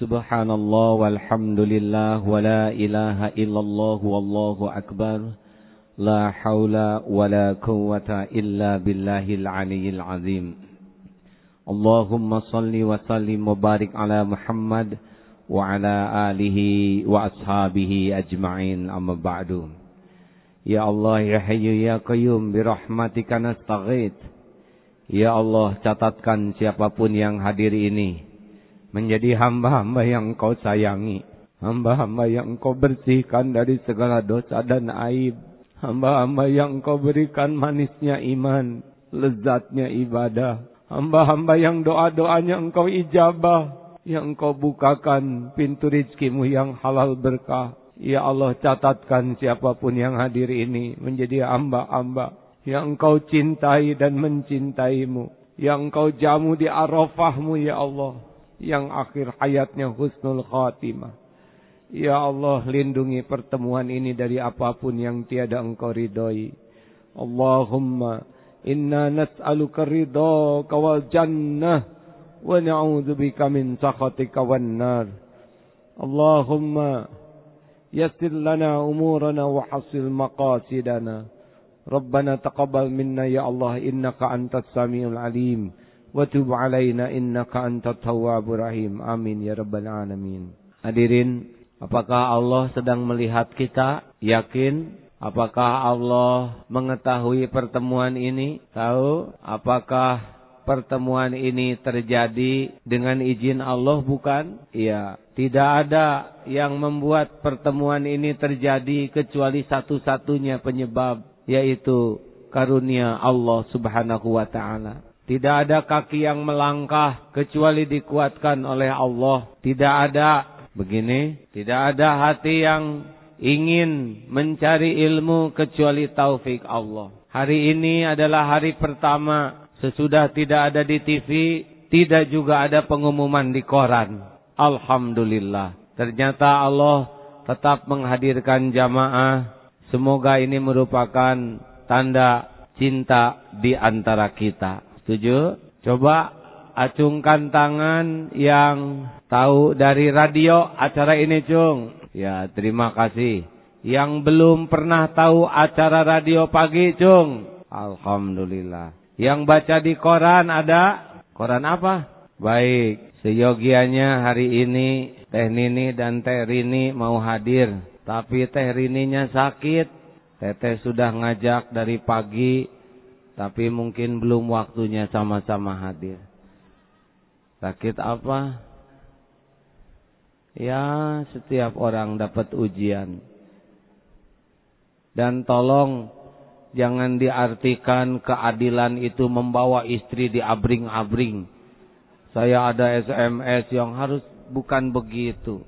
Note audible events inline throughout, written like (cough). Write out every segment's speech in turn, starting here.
Subhanallah walhamdulillah wa la ilaha illallah wallahu akbar. La hawla wa la quwwata illa billahil aliyyil azim. Allahumma salli wa sallim wa barik ala Muhammad wa ala alihi wa ashabihi ajma'in amma ba'du. Ya Allah ya Hayyu ya Qayyum bi rahmatika nastaghith. Ya Allah catatkan siapa pun yang hadir ini menjadi hamba-hamba yang engkau sayangi. Hamba-hamba yang engkau bersihkan dari segala dosa dan aib. Hamba-hamba yang engkau berikan manisnya iman, lezatnya ibadah. Hamba-hamba yang doa-doanya engkau ijabah. Yang engkau bukakan pintu rizkimu yang halal berkah. Ya Allah catatkan siapa pun yang hadir ini menjadi hamba-hamba yang engkau cintai dan mencintaimu. Yang engkau jamu di arafahmu ya Allah yang akhir hayatnya husnul khatimah. Ya Allah lindungi pertemuan ini dari apa pun yang tiada engkau ridhoi. Allahumma inna nas'aluka ridhaka wal jannah wa na'udzubika min sakhatika wan nar. Allahumma yassir lana umurana wa hasil maqasidana. Rabbana taqabbal minna ya Allah innaka antas samiul alim wa tub alaina innaka antat tawwabur rahim. Amin ya rabbal alamin. Hadirin, apakah Allah sedang melihat kita? Yakin Apakah Allah mengetahui pertemuan ini? Tahu? Apakah pertemuan ini terjadi dengan izin Allah bukan? Iya. Tidak ada yang membuat pertemuan ini terjadi kecuali satu-satunya penyebab yaitu karunia Allah Subhanahu wa taala tidak ada kaki yang melangkah kecuali dikuatkan oleh Allah. Tidak ada begini, tidak ada hati yang ingin mencari ilmu kecuali taufik Allah. Hari ini adalah hari pertama sesudah tidak ada di TV, tidak juga ada pengumuman di koran. Alhamdulillah. Ternyata Allah tetap menghadirkan jamaah. Semoga ini merupakan tanda cinta di antara kita. Setuju? Coba acungkan tangan yang tahu dari radio acara ini, Cung. Ya, terima kasih. Yang belum pernah tahu acara radio pagi, Cung. Alhamdulillah. Yang baca di koran ada? Koran apa? Baik, seyogianya hari ini Teh Nini dan Teh Rini mau hadir. Tapi Teh Rininya sakit. Teteh sudah ngajak dari pagi tapi mungkin belum waktunya sama-sama hadir. Sakit apa? Ya, setiap orang dapat ujian. Dan tolong jangan diartikan keadilan itu membawa istri di abring-abring. Saya ada SMS yang harus bukan begitu.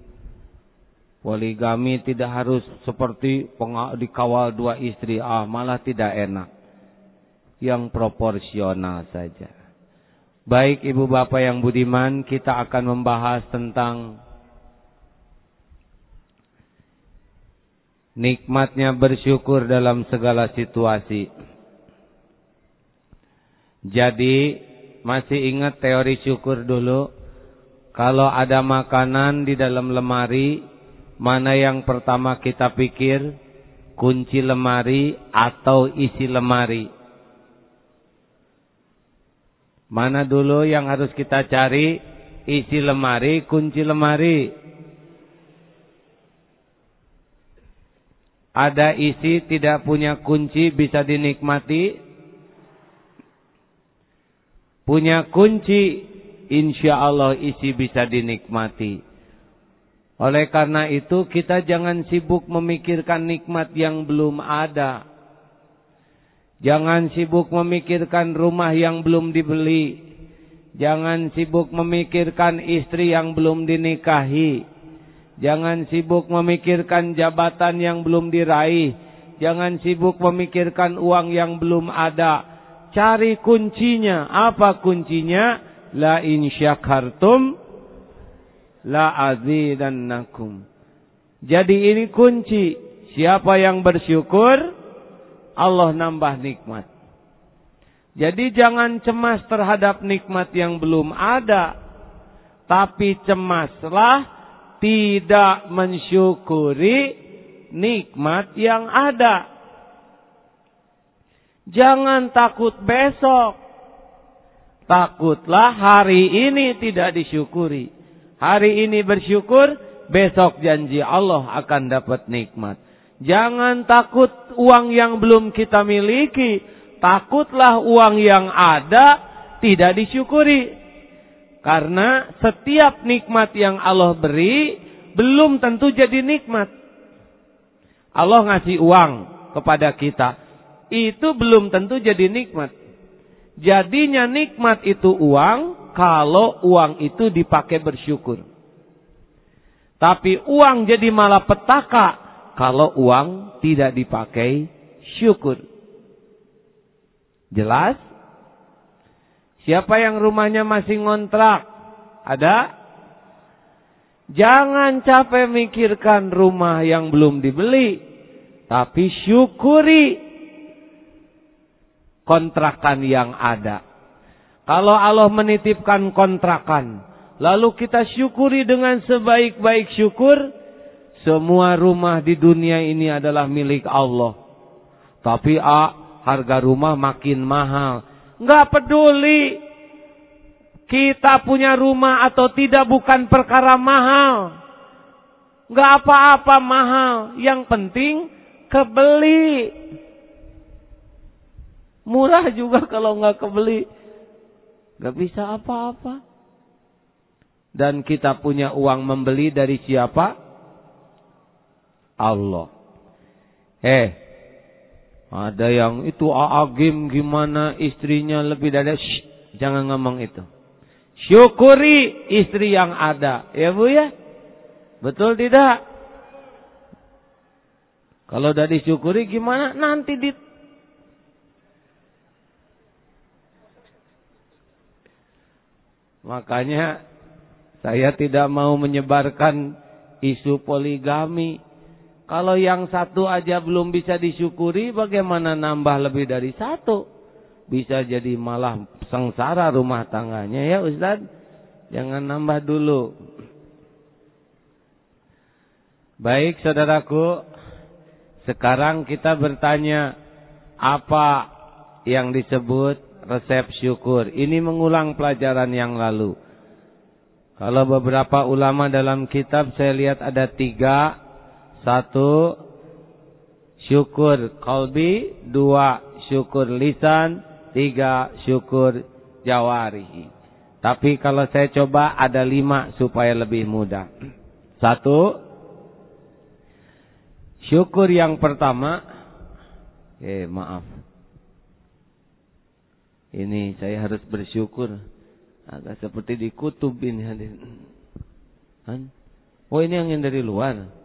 Poligami tidak harus seperti dikawal dua istri. Ah, malah tidak enak yang proporsional saja. Baik ibu bapak yang budiman, kita akan membahas tentang nikmatnya bersyukur dalam segala situasi. Jadi, masih ingat teori syukur dulu? Kalau ada makanan di dalam lemari, mana yang pertama kita pikir? Kunci lemari atau isi lemari? Mana dulu yang harus kita cari? Isi lemari, kunci lemari. Ada isi tidak punya kunci bisa dinikmati. Punya kunci, insya Allah isi bisa dinikmati. Oleh karena itu kita jangan sibuk memikirkan nikmat yang belum ada. Jangan sibuk memikirkan rumah yang belum dibeli. Jangan sibuk memikirkan istri yang belum dinikahi. Jangan sibuk memikirkan jabatan yang belum diraih. Jangan sibuk memikirkan uang yang belum ada. Cari kuncinya. Apa kuncinya? La in syakartum la azidannakum. Jadi ini kunci. Siapa yang bersyukur Allah nambah nikmat. Jadi jangan cemas terhadap nikmat yang belum ada. tapi cemaslah tidak mensyukuri nikmat yang ada. Jangan takut besok. Takutlah hari ini tidak disyukuri. Hari ini bersyukur, besok janji Allah akan dapat nikmat. Jangan takut uang yang belum kita miliki. Takutlah uang yang ada tidak disyukuri. Karena setiap nikmat yang Allah beri belum tentu jadi nikmat. Allah ngasih uang kepada kita. Itu belum tentu jadi nikmat. Jadinya nikmat itu uang kalau uang itu dipakai bersyukur. Tapi uang jadi malah petaka kalau uang tidak dipakai syukur. Jelas? Siapa yang rumahnya masih ngontrak? Ada? Jangan capek mikirkan rumah yang belum dibeli. Tapi syukuri kontrakan yang ada. Kalau Allah menitipkan kontrakan. Lalu kita syukuri dengan sebaik-baik syukur. Semua rumah di dunia ini adalah milik Allah. Tapi ah, harga rumah makin mahal. Enggak peduli. Kita punya rumah atau tidak bukan perkara mahal. Enggak apa-apa mahal. Yang penting kebeli. Murah juga kalau enggak kebeli. Enggak bisa apa-apa. Dan kita punya uang membeli dari siapa? Allah. Eh, ada yang itu aagim gimana istrinya lebih dari Shh, jangan ngomong itu. Syukuri istri yang ada, ya Bu ya? Betul tidak? Kalau udah disyukuri gimana? Nanti di Makanya saya tidak mau menyebarkan isu poligami. Kalau yang satu aja belum bisa disyukuri, bagaimana nambah lebih dari satu? Bisa jadi malah sengsara rumah tangganya ya Ustaz. Jangan nambah dulu. Baik saudaraku, sekarang kita bertanya apa yang disebut resep syukur. Ini mengulang pelajaran yang lalu. Kalau beberapa ulama dalam kitab saya lihat ada tiga. Satu, syukur kalbi. Dua, syukur lisan. Tiga, syukur jawarihi. Tapi kalau saya coba ada lima supaya lebih mudah. Satu, syukur yang pertama. Eh maaf. Ini saya harus bersyukur. Agak seperti di kutub ini. Kan? Oh ini angin dari luar.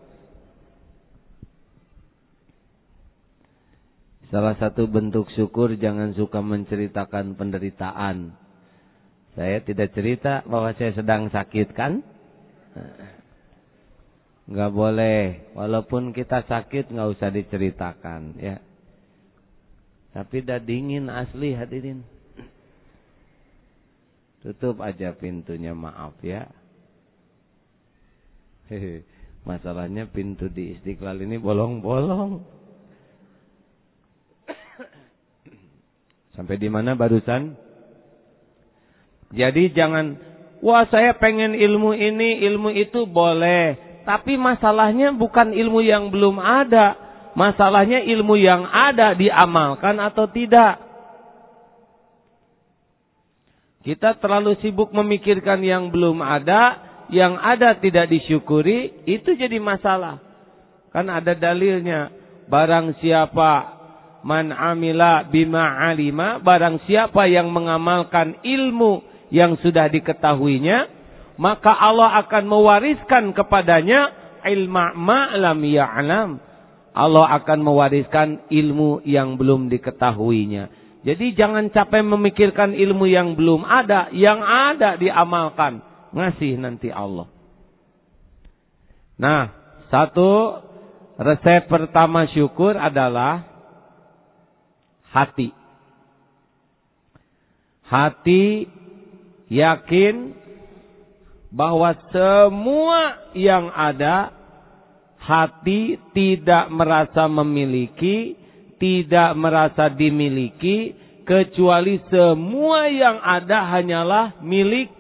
Salah satu bentuk syukur jangan suka menceritakan penderitaan. Saya tidak cerita bahwa saya sedang sakit kan? Enggak boleh. Walaupun kita sakit nggak usah diceritakan ya. Tapi dah dingin asli hadirin. Tutup aja pintunya maaf ya. Masalahnya pintu di Istiqlal ini bolong-bolong. Sampai di mana barusan? Jadi jangan, wah saya pengen ilmu ini, ilmu itu boleh. Tapi masalahnya bukan ilmu yang belum ada. Masalahnya ilmu yang ada diamalkan atau tidak. Kita terlalu sibuk memikirkan yang belum ada, yang ada tidak disyukuri, itu jadi masalah. Kan ada dalilnya, barang siapa man amila bima alima, barang siapa yang mengamalkan ilmu yang sudah diketahuinya, maka Allah akan mewariskan kepadanya ilma ma'lam ya'lam. Allah akan mewariskan ilmu yang belum diketahuinya. Jadi jangan capek memikirkan ilmu yang belum ada, yang ada diamalkan. Ngasih nanti Allah. Nah, satu resep pertama syukur adalah hati. Hati yakin bahwa semua yang ada hati tidak merasa memiliki, tidak merasa dimiliki, kecuali semua yang ada hanyalah milik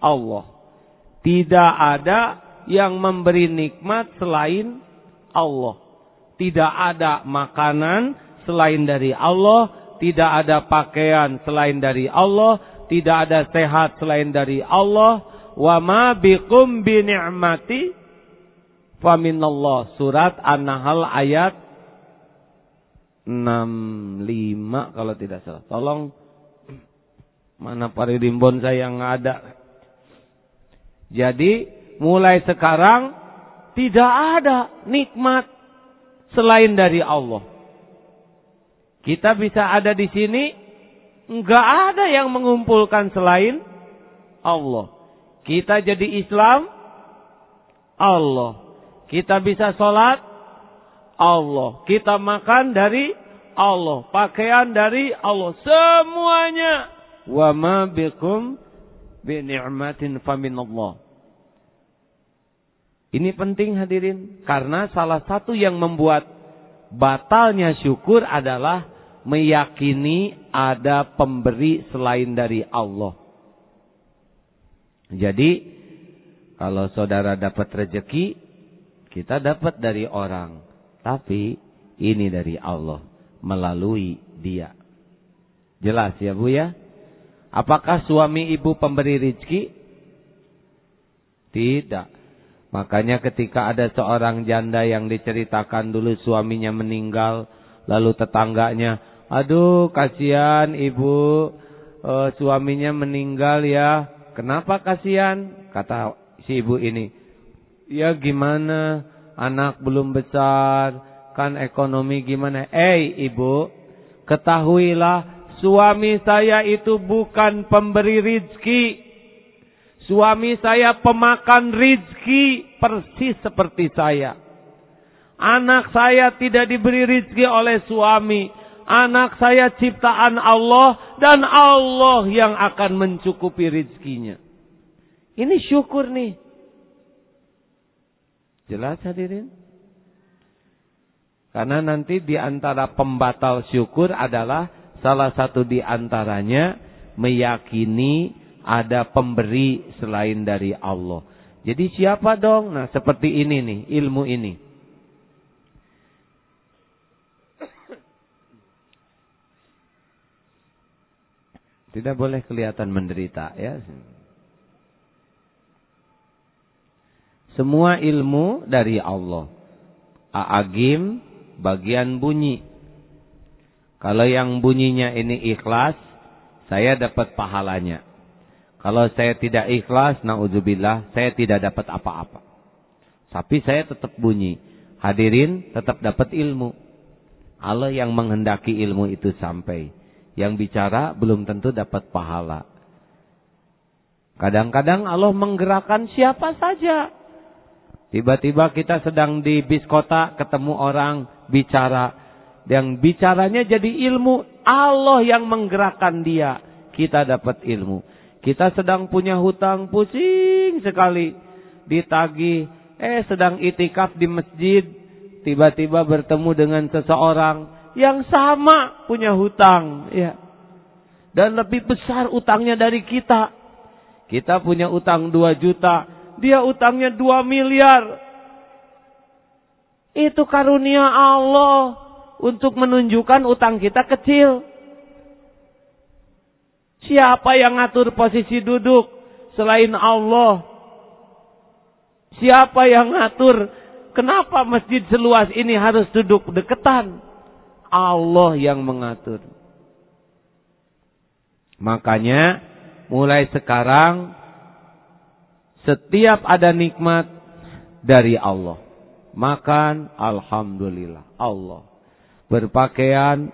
Allah. Tidak ada yang memberi nikmat selain Allah. Tidak ada makanan selain dari Allah, tidak ada pakaian selain dari Allah, tidak ada sehat selain dari Allah. Wa ma bikum bi ni'mati faminallah. Surat An-Nahl ayat 65 kalau tidak salah. Tolong mana paririmbon saya yang ada. Jadi mulai sekarang tidak ada nikmat selain dari Allah. Kita bisa ada di sini, enggak ada yang mengumpulkan selain Allah. Kita jadi Islam, Allah. Kita bisa sholat, Allah. Kita makan dari Allah. Pakaian dari Allah. Semuanya. Wa ma bikum bi ni'matin faminallah. Ini penting hadirin. Karena salah satu yang membuat batalnya syukur adalah meyakini ada pemberi selain dari Allah. Jadi, kalau saudara dapat rezeki, kita dapat dari orang. Tapi ini dari Allah melalui dia. Jelas ya Bu ya? Apakah suami ibu pemberi rizki? Tidak. Makanya ketika ada seorang janda yang diceritakan dulu suaminya meninggal. Lalu tetangganya, aduh kasihan ibu uh, suaminya meninggal ya. Kenapa kasihan? Kata si ibu ini. Ya gimana anak belum besar, kan ekonomi gimana? Eh ibu, ketahuilah suami saya itu bukan pemberi rizki. Suami saya pemakan rizki persis seperti saya. Anak saya tidak diberi rizki oleh suami. Anak saya ciptaan Allah dan Allah yang akan mencukupi rizkinya. Ini syukur nih. Jelas hadirin? Karena nanti di antara pembatal syukur adalah salah satu di antaranya meyakini ada pemberi selain dari Allah. Jadi siapa dong? Nah seperti ini nih ilmu ini. Tidak boleh kelihatan menderita ya. Semua ilmu dari Allah. A'agim bagian bunyi. Kalau yang bunyinya ini ikhlas, saya dapat pahalanya. Kalau saya tidak ikhlas, na'udzubillah, saya tidak dapat apa-apa. Tapi saya tetap bunyi. Hadirin tetap dapat ilmu. Allah yang menghendaki ilmu itu sampai. Yang bicara belum tentu dapat pahala. Kadang-kadang Allah menggerakkan siapa saja. Tiba-tiba kita sedang di bis kota ketemu orang bicara. Yang bicaranya jadi ilmu. Allah yang menggerakkan dia. Kita dapat ilmu. Kita sedang punya hutang pusing sekali. Ditagi. Eh sedang itikaf di masjid. Tiba-tiba bertemu dengan seseorang. Yang sama punya hutang. Ya. Dan lebih besar utangnya dari kita. Kita punya utang 2 juta dia utangnya 2 miliar. Itu karunia Allah untuk menunjukkan utang kita kecil. Siapa yang ngatur posisi duduk selain Allah? Siapa yang ngatur kenapa masjid seluas ini harus duduk deketan? Allah yang mengatur. Makanya mulai sekarang setiap ada nikmat dari Allah. Makan, Alhamdulillah. Allah. Berpakaian,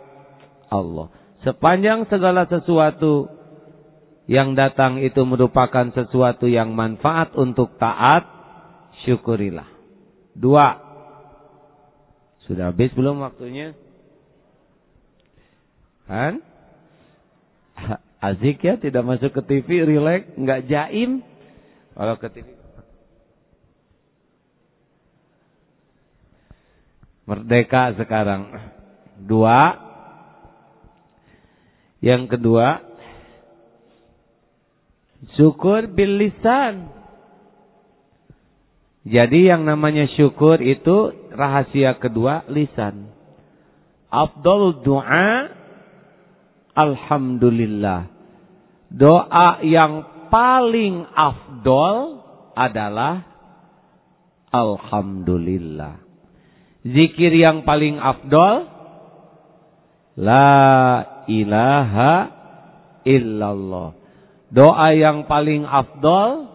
Allah. Sepanjang segala sesuatu yang datang itu merupakan sesuatu yang manfaat untuk taat, syukurilah. Dua. Sudah habis belum waktunya? Kan? Azik ya, tidak masuk ke TV, relax, nggak jaim. Kalau ke TV. Merdeka sekarang. Dua. Yang kedua. Syukur bil lisan. Jadi yang namanya syukur itu rahasia kedua lisan. Abdul doa Alhamdulillah. Doa yang paling afdol adalah Alhamdulillah. Zikir yang paling afdol La ilaha illallah. Doa yang paling afdol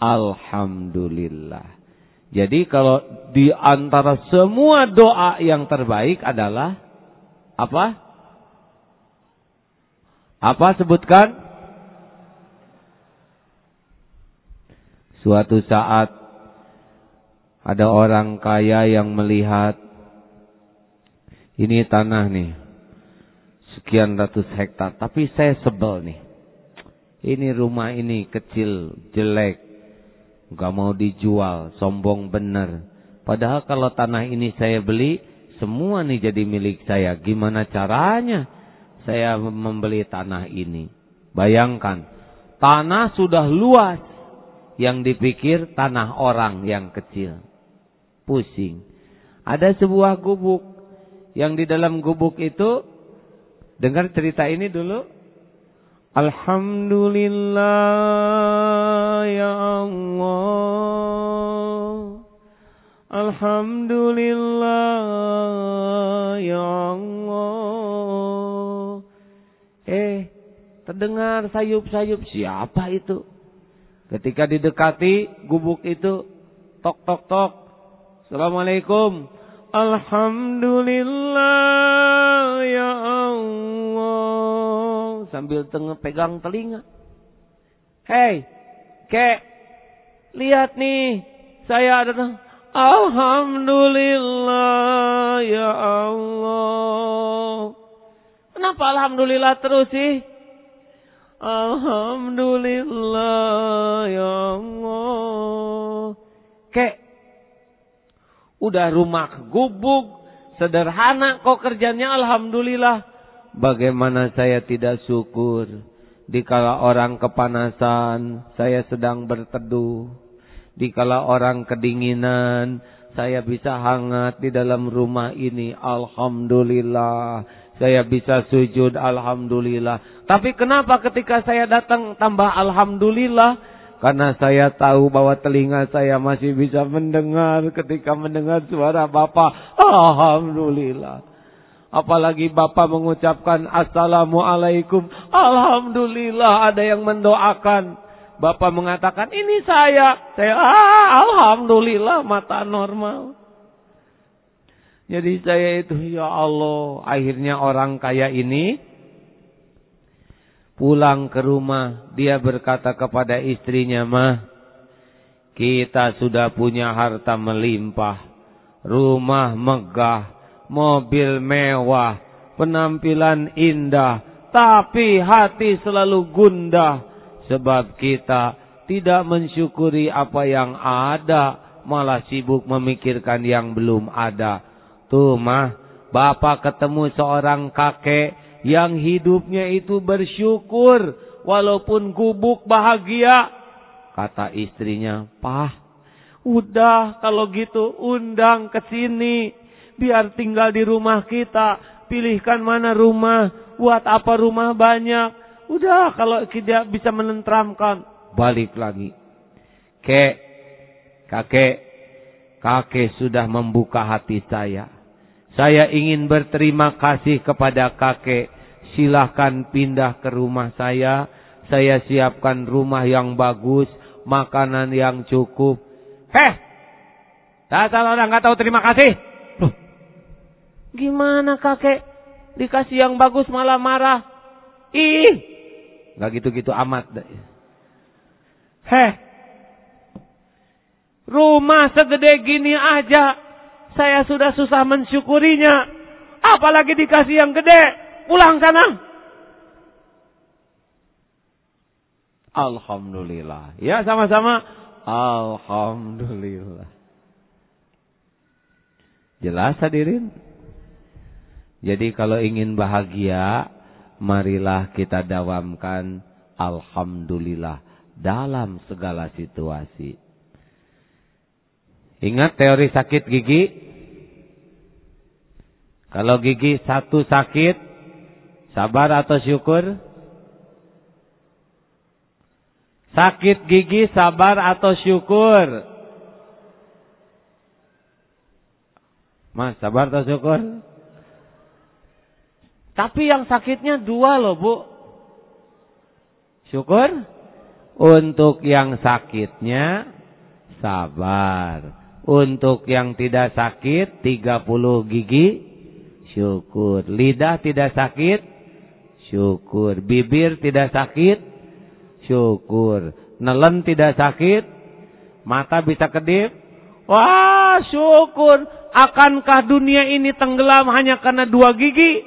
Alhamdulillah. Jadi kalau di antara semua doa yang terbaik adalah apa? Apa sebutkan? Suatu saat ada orang kaya yang melihat ini tanah nih sekian ratus hektar, tapi saya sebel nih. Ini rumah ini kecil, jelek, Gak mau dijual, sombong benar. Padahal kalau tanah ini saya beli, semua nih jadi milik saya. Gimana caranya saya membeli tanah ini? Bayangkan, tanah sudah luas. Yang dipikir tanah orang yang kecil. Pusing. Ada sebuah gubuk. Yang di dalam gubuk itu, dengar cerita ini dulu. Alhamdulillah ya Allah Alhamdulillah ya Allah terdengar sayup-sayup siapa itu Ketika didekati gubuk itu Tok tok tok Assalamualaikum Alhamdulillah ya Allah sambil tengah pegang telinga. Hei, kek, lihat nih, saya ada. Alhamdulillah ya Allah. Kenapa Alhamdulillah terus sih? Alhamdulillah ya Allah. Kek, udah rumah gubuk, sederhana kok kerjanya Alhamdulillah. Bagaimana saya tidak syukur dikala orang kepanasan saya sedang berteduh. Dikala orang kedinginan saya bisa hangat di dalam rumah ini. Alhamdulillah. Saya bisa sujud alhamdulillah. Tapi kenapa ketika saya datang tambah alhamdulillah? Karena saya tahu bahwa telinga saya masih bisa mendengar ketika mendengar suara Bapak. Alhamdulillah. Apalagi Bapak mengucapkan Assalamualaikum. Alhamdulillah ada yang mendoakan. Bapak mengatakan ini saya. Saya ah, Alhamdulillah mata normal. Jadi saya itu ya Allah. Akhirnya orang kaya ini pulang ke rumah. Dia berkata kepada istrinya mah. Kita sudah punya harta melimpah. Rumah megah mobil mewah, penampilan indah, tapi hati selalu gundah sebab kita tidak mensyukuri apa yang ada, malah sibuk memikirkan yang belum ada. Tuh mah, bapak ketemu seorang kakek yang hidupnya itu bersyukur walaupun gubuk bahagia. Kata istrinya, "Pah, udah kalau gitu undang ke sini." biar tinggal di rumah kita. Pilihkan mana rumah, buat apa rumah banyak. Udah kalau tidak bisa menentramkan, balik lagi. Kek, kakek, kakek sudah membuka hati saya. Saya ingin berterima kasih kepada kakek. Silahkan pindah ke rumah saya. Saya siapkan rumah yang bagus, makanan yang cukup. Heh, dasar orang nggak tahu terima kasih. Gimana kakek? Dikasih yang bagus malah marah. Ih. Gak gitu-gitu amat. Heh. Rumah segede gini aja. Saya sudah susah mensyukurinya. Apalagi dikasih yang gede. Pulang sana. Alhamdulillah. Ya sama-sama. Alhamdulillah. Jelas hadirin? Jadi kalau ingin bahagia, marilah kita dawamkan Alhamdulillah dalam segala situasi. Ingat teori sakit gigi? Kalau gigi satu sakit, sabar atau syukur? Sakit gigi sabar atau syukur? Mas, sabar atau syukur? Tapi yang sakitnya dua loh, Bu. Syukur? Untuk yang sakitnya sabar. Untuk yang tidak sakit 30 gigi syukur. Lidah tidak sakit syukur. Bibir tidak sakit syukur. Nelen tidak sakit, mata bisa kedip. Wah, syukur. Akankah dunia ini tenggelam hanya karena dua gigi?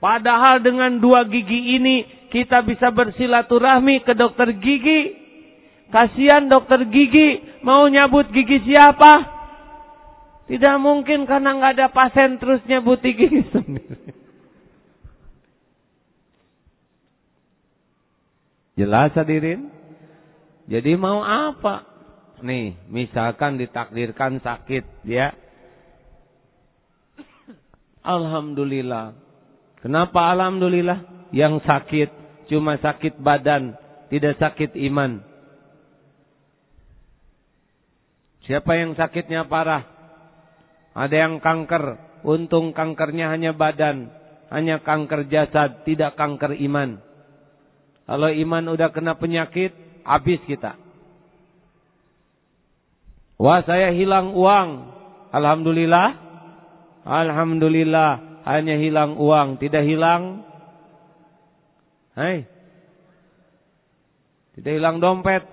Padahal dengan dua gigi ini kita bisa bersilaturahmi ke dokter gigi. Kasihan dokter gigi mau nyabut gigi siapa? Tidak mungkin karena nggak ada pasien terus nyabut gigi (laughs) sendiri. Jelas hadirin? Jadi mau apa? Nih, misalkan ditakdirkan sakit, ya. Alhamdulillah. Kenapa alhamdulillah? Yang sakit cuma sakit badan, tidak sakit iman. Siapa yang sakitnya parah? Ada yang kanker, untung kankernya hanya badan, hanya kanker jasad, tidak kanker iman. Kalau iman udah kena penyakit, habis kita. Wah saya hilang uang. Alhamdulillah. Alhamdulillah. Hanya hilang uang. Tidak hilang. Hai. Tidak hilang dompet.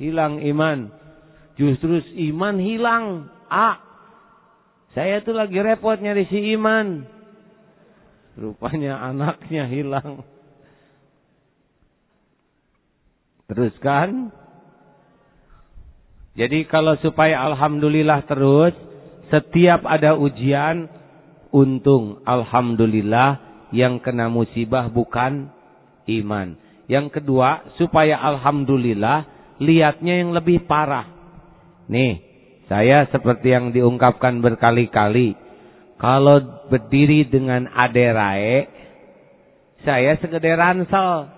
Hilang iman. Justru iman hilang. A. Saya tuh lagi repot nyari si iman. Rupanya anaknya hilang. Teruskan. Jadi kalau supaya alhamdulillah terus, setiap ada ujian, untung alhamdulillah yang kena musibah bukan iman. Yang kedua, supaya alhamdulillah lihatnya yang lebih parah. Nih, saya seperti yang diungkapkan berkali-kali, kalau berdiri dengan aderae, saya segede ransel.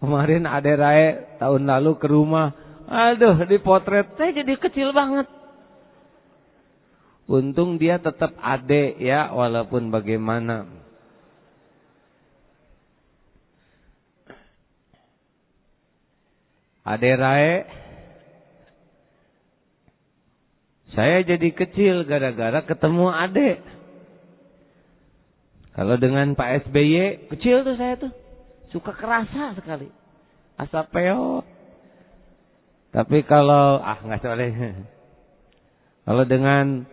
Kemarin aderae tahun lalu ke rumah, Aduh, di potret saya jadi kecil banget. Untung dia tetap ade ya, walaupun bagaimana. Ade saya jadi kecil gara-gara ketemu ade. Kalau dengan Pak SBY, kecil tuh saya tuh. Suka kerasa sekali. Asap peot. Tapi kalau ah nggak boleh. (laughs) Kalau dengan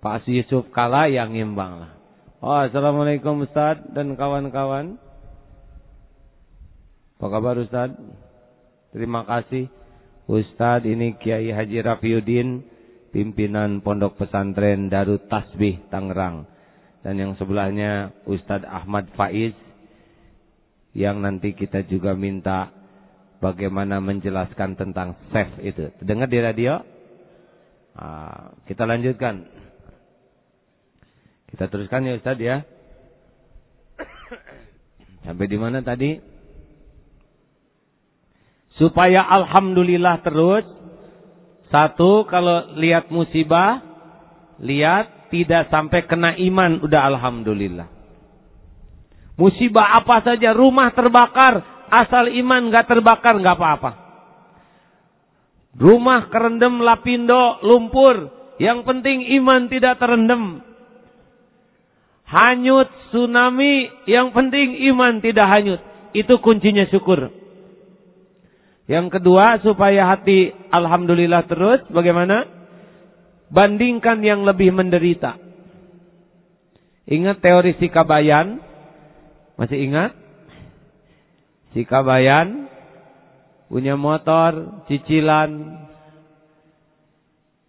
Pak Yusuf Kala yang imbang lah. Oh, Assalamualaikum Ustaz dan kawan-kawan. Apa kabar Ustaz? Terima kasih. Ustaz ini Kiai Haji Rafiuddin, pimpinan Pondok Pesantren Darut Tasbih Tangerang. Dan yang sebelahnya Ustaz Ahmad Faiz yang nanti kita juga minta bagaimana menjelaskan tentang save itu. Dengar di radio? Nah, kita lanjutkan. Kita teruskan ya Ustaz ya. Sampai di mana tadi? Supaya alhamdulillah terus. Satu, kalau lihat musibah, lihat tidak sampai kena iman, udah alhamdulillah. Musibah apa saja, rumah terbakar, asal iman gak terbakar gak apa-apa. Rumah kerendam lapindo lumpur, yang penting iman tidak terendam. Hanyut tsunami, yang penting iman tidak hanyut. Itu kuncinya syukur. Yang kedua, supaya hati alhamdulillah terus, bagaimana? Bandingkan yang lebih menderita. Ingat teori si Kabayan? Masih ingat? Si Kabayan punya motor, cicilan.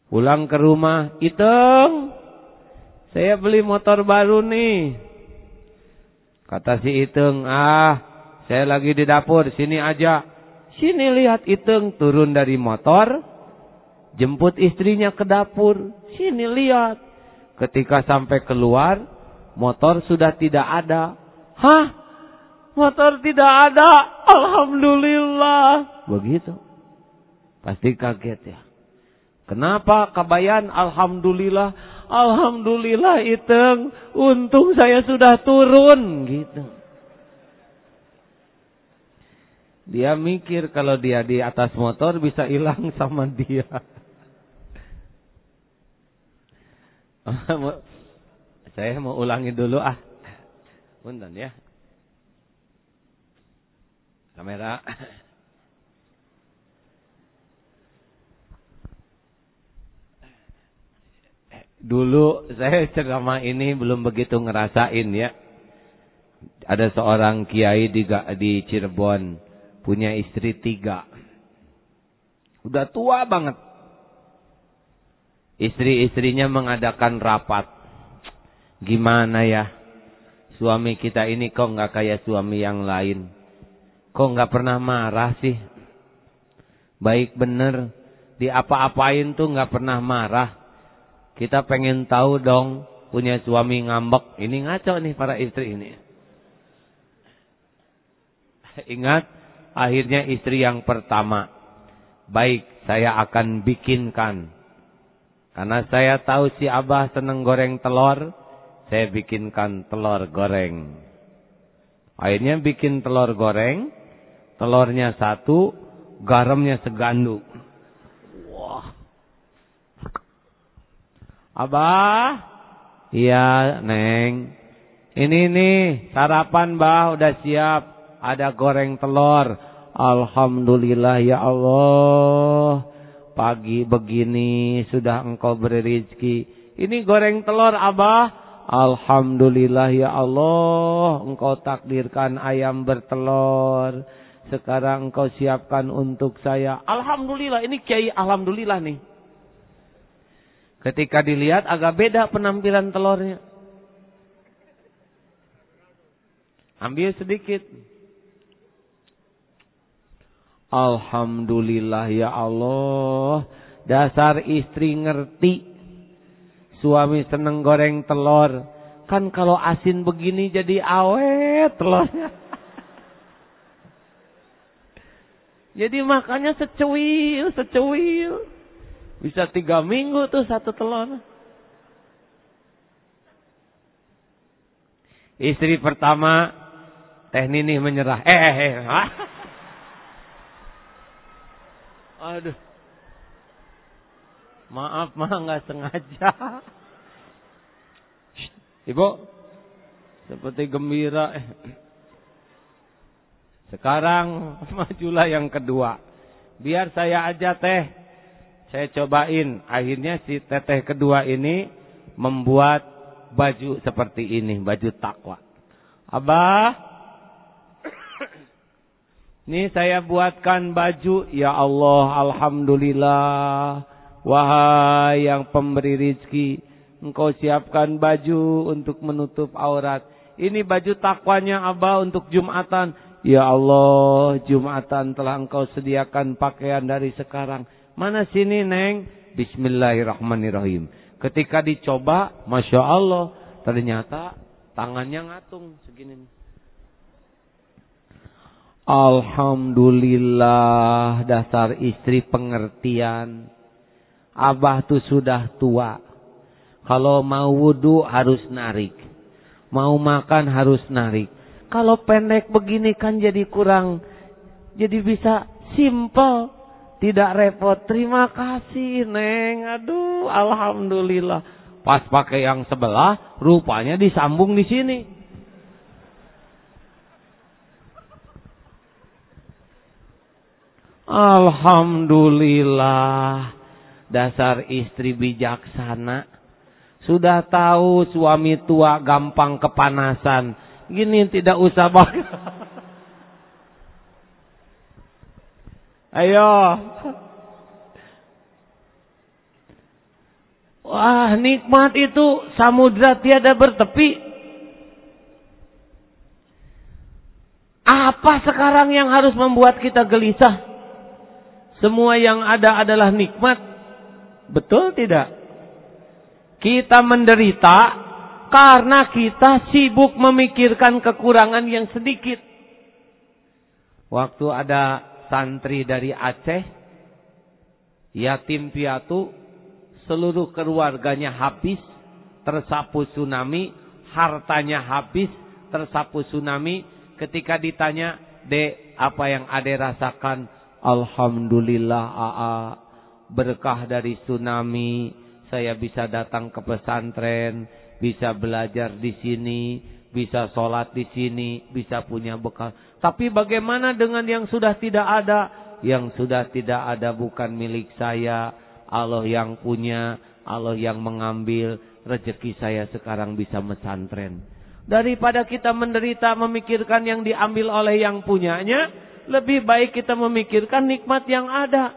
Pulang ke rumah, Iteng, saya beli motor baru nih. Kata si Iteng, ah, saya lagi di dapur, sini aja. Sini lihat Iteng turun dari motor, jemput istrinya ke dapur. Sini lihat. Ketika sampai keluar, motor sudah tidak ada. Hah? Motor tidak ada. Alhamdulillah. Begitu. Pasti kaget ya. Kenapa kabayan alhamdulillah? Alhamdulillah iteng, untung saya sudah turun gitu. Dia mikir kalau dia di atas motor bisa hilang (laughs) sama dia. saya mau ulangi dulu ah. Punten ya. Kamera. Dulu saya ceramah ini belum begitu ngerasain ya. Ada seorang kiai di, di Cirebon punya istri tiga. Udah tua banget. Istri-istrinya mengadakan rapat. Gimana ya? Suami kita ini kok nggak kayak suami yang lain? Kok nggak pernah marah sih? Baik bener, di apa-apain tuh nggak pernah marah. Kita pengen tahu dong, punya suami ngambek. Ini ngaco nih para istri ini. (laughs) Ingat, akhirnya istri yang pertama. Baik, saya akan bikinkan. Karena saya tahu si Abah seneng goreng telur, saya bikinkan telur goreng. Akhirnya bikin telur goreng, telurnya satu, garamnya seganduk. Wah. Abah, iya neng. Ini nih sarapan bah udah siap. Ada goreng telur. Alhamdulillah ya Allah. Pagi begini sudah engkau beri rezeki. Ini goreng telur abah. Alhamdulillah ya Allah. Engkau takdirkan ayam bertelur. Sekarang engkau siapkan untuk saya. Alhamdulillah. Ini kiai alhamdulillah nih. Ketika dilihat agak beda penampilan telurnya. Ambil sedikit. Alhamdulillah ya Allah. Dasar istri ngerti. Suami seneng goreng telur. Kan kalau asin begini jadi awet telurnya. (laughs) jadi makanya secuil, secuil. Bisa tiga minggu tuh satu telur. Istri pertama, teh Nini menyerah. Eh, eh, eh. (laughs) Aduh. Maaf (laughs) mah nggak sengaja. Ibu, seperti gembira. Sekarang (laughs) majulah yang kedua. Biar saya aja teh. Saya cobain. Akhirnya si teteh kedua ini membuat baju seperti ini. Baju takwa. Abah, ini saya buatkan baju. Ya Allah, Alhamdulillah. Wahai yang pemberi rizki. Engkau siapkan baju untuk menutup aurat. Ini baju takwanya Abah untuk Jumatan. Ya Allah, Jumatan telah engkau sediakan pakaian dari sekarang. Mana sini Neng? Bismillahirrahmanirrahim. Ketika dicoba, Masya Allah. Ternyata tangannya ngatung segini. Alhamdulillah dasar istri pengertian. Abah tuh sudah tua. Kalau mau wudhu harus narik. Mau makan harus narik. Kalau pendek begini kan jadi kurang. Jadi bisa simple. Tidak repot. Terima kasih Neng. Aduh Alhamdulillah. Pas pakai yang sebelah rupanya disambung di sini. Alhamdulillah. Dasar istri bijaksana. Sudah tahu suami tua gampang kepanasan. Gini tidak usah banget. (laughs) Ayo. Wah, nikmat itu samudra tiada bertepi. Apa sekarang yang harus membuat kita gelisah? Semua yang ada adalah nikmat. Betul tidak? Kita menderita karena kita sibuk memikirkan kekurangan yang sedikit. Waktu ada santri dari Aceh, yatim piatu, seluruh keluarganya habis, tersapu tsunami, hartanya habis, tersapu tsunami. Ketika ditanya, Dek, apa yang ade rasakan? Alhamdulillah, AA, berkah dari tsunami, saya bisa datang ke pesantren, bisa belajar di sini, bisa sholat di sini, bisa punya bekal. Tapi bagaimana dengan yang sudah tidak ada? Yang sudah tidak ada bukan milik saya, Allah yang punya, Allah yang mengambil. Rezeki saya sekarang bisa mesantren. Daripada kita menderita memikirkan yang diambil oleh yang punyanya, lebih baik kita memikirkan nikmat yang ada.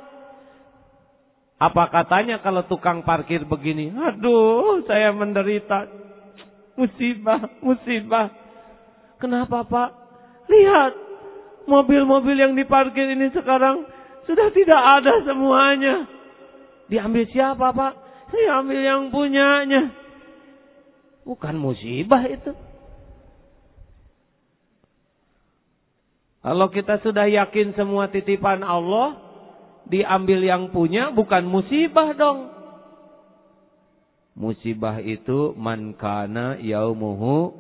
Apa katanya kalau tukang parkir begini? Aduh, saya menderita. Musibah, musibah. Kenapa pak? Lihat, mobil-mobil yang diparkir ini sekarang sudah tidak ada semuanya. Diambil siapa pak? Saya ambil yang punyanya. Bukan musibah itu. Kalau kita sudah yakin semua titipan Allah, diambil yang punya bukan musibah dong. Musibah itu man kana yaumuhu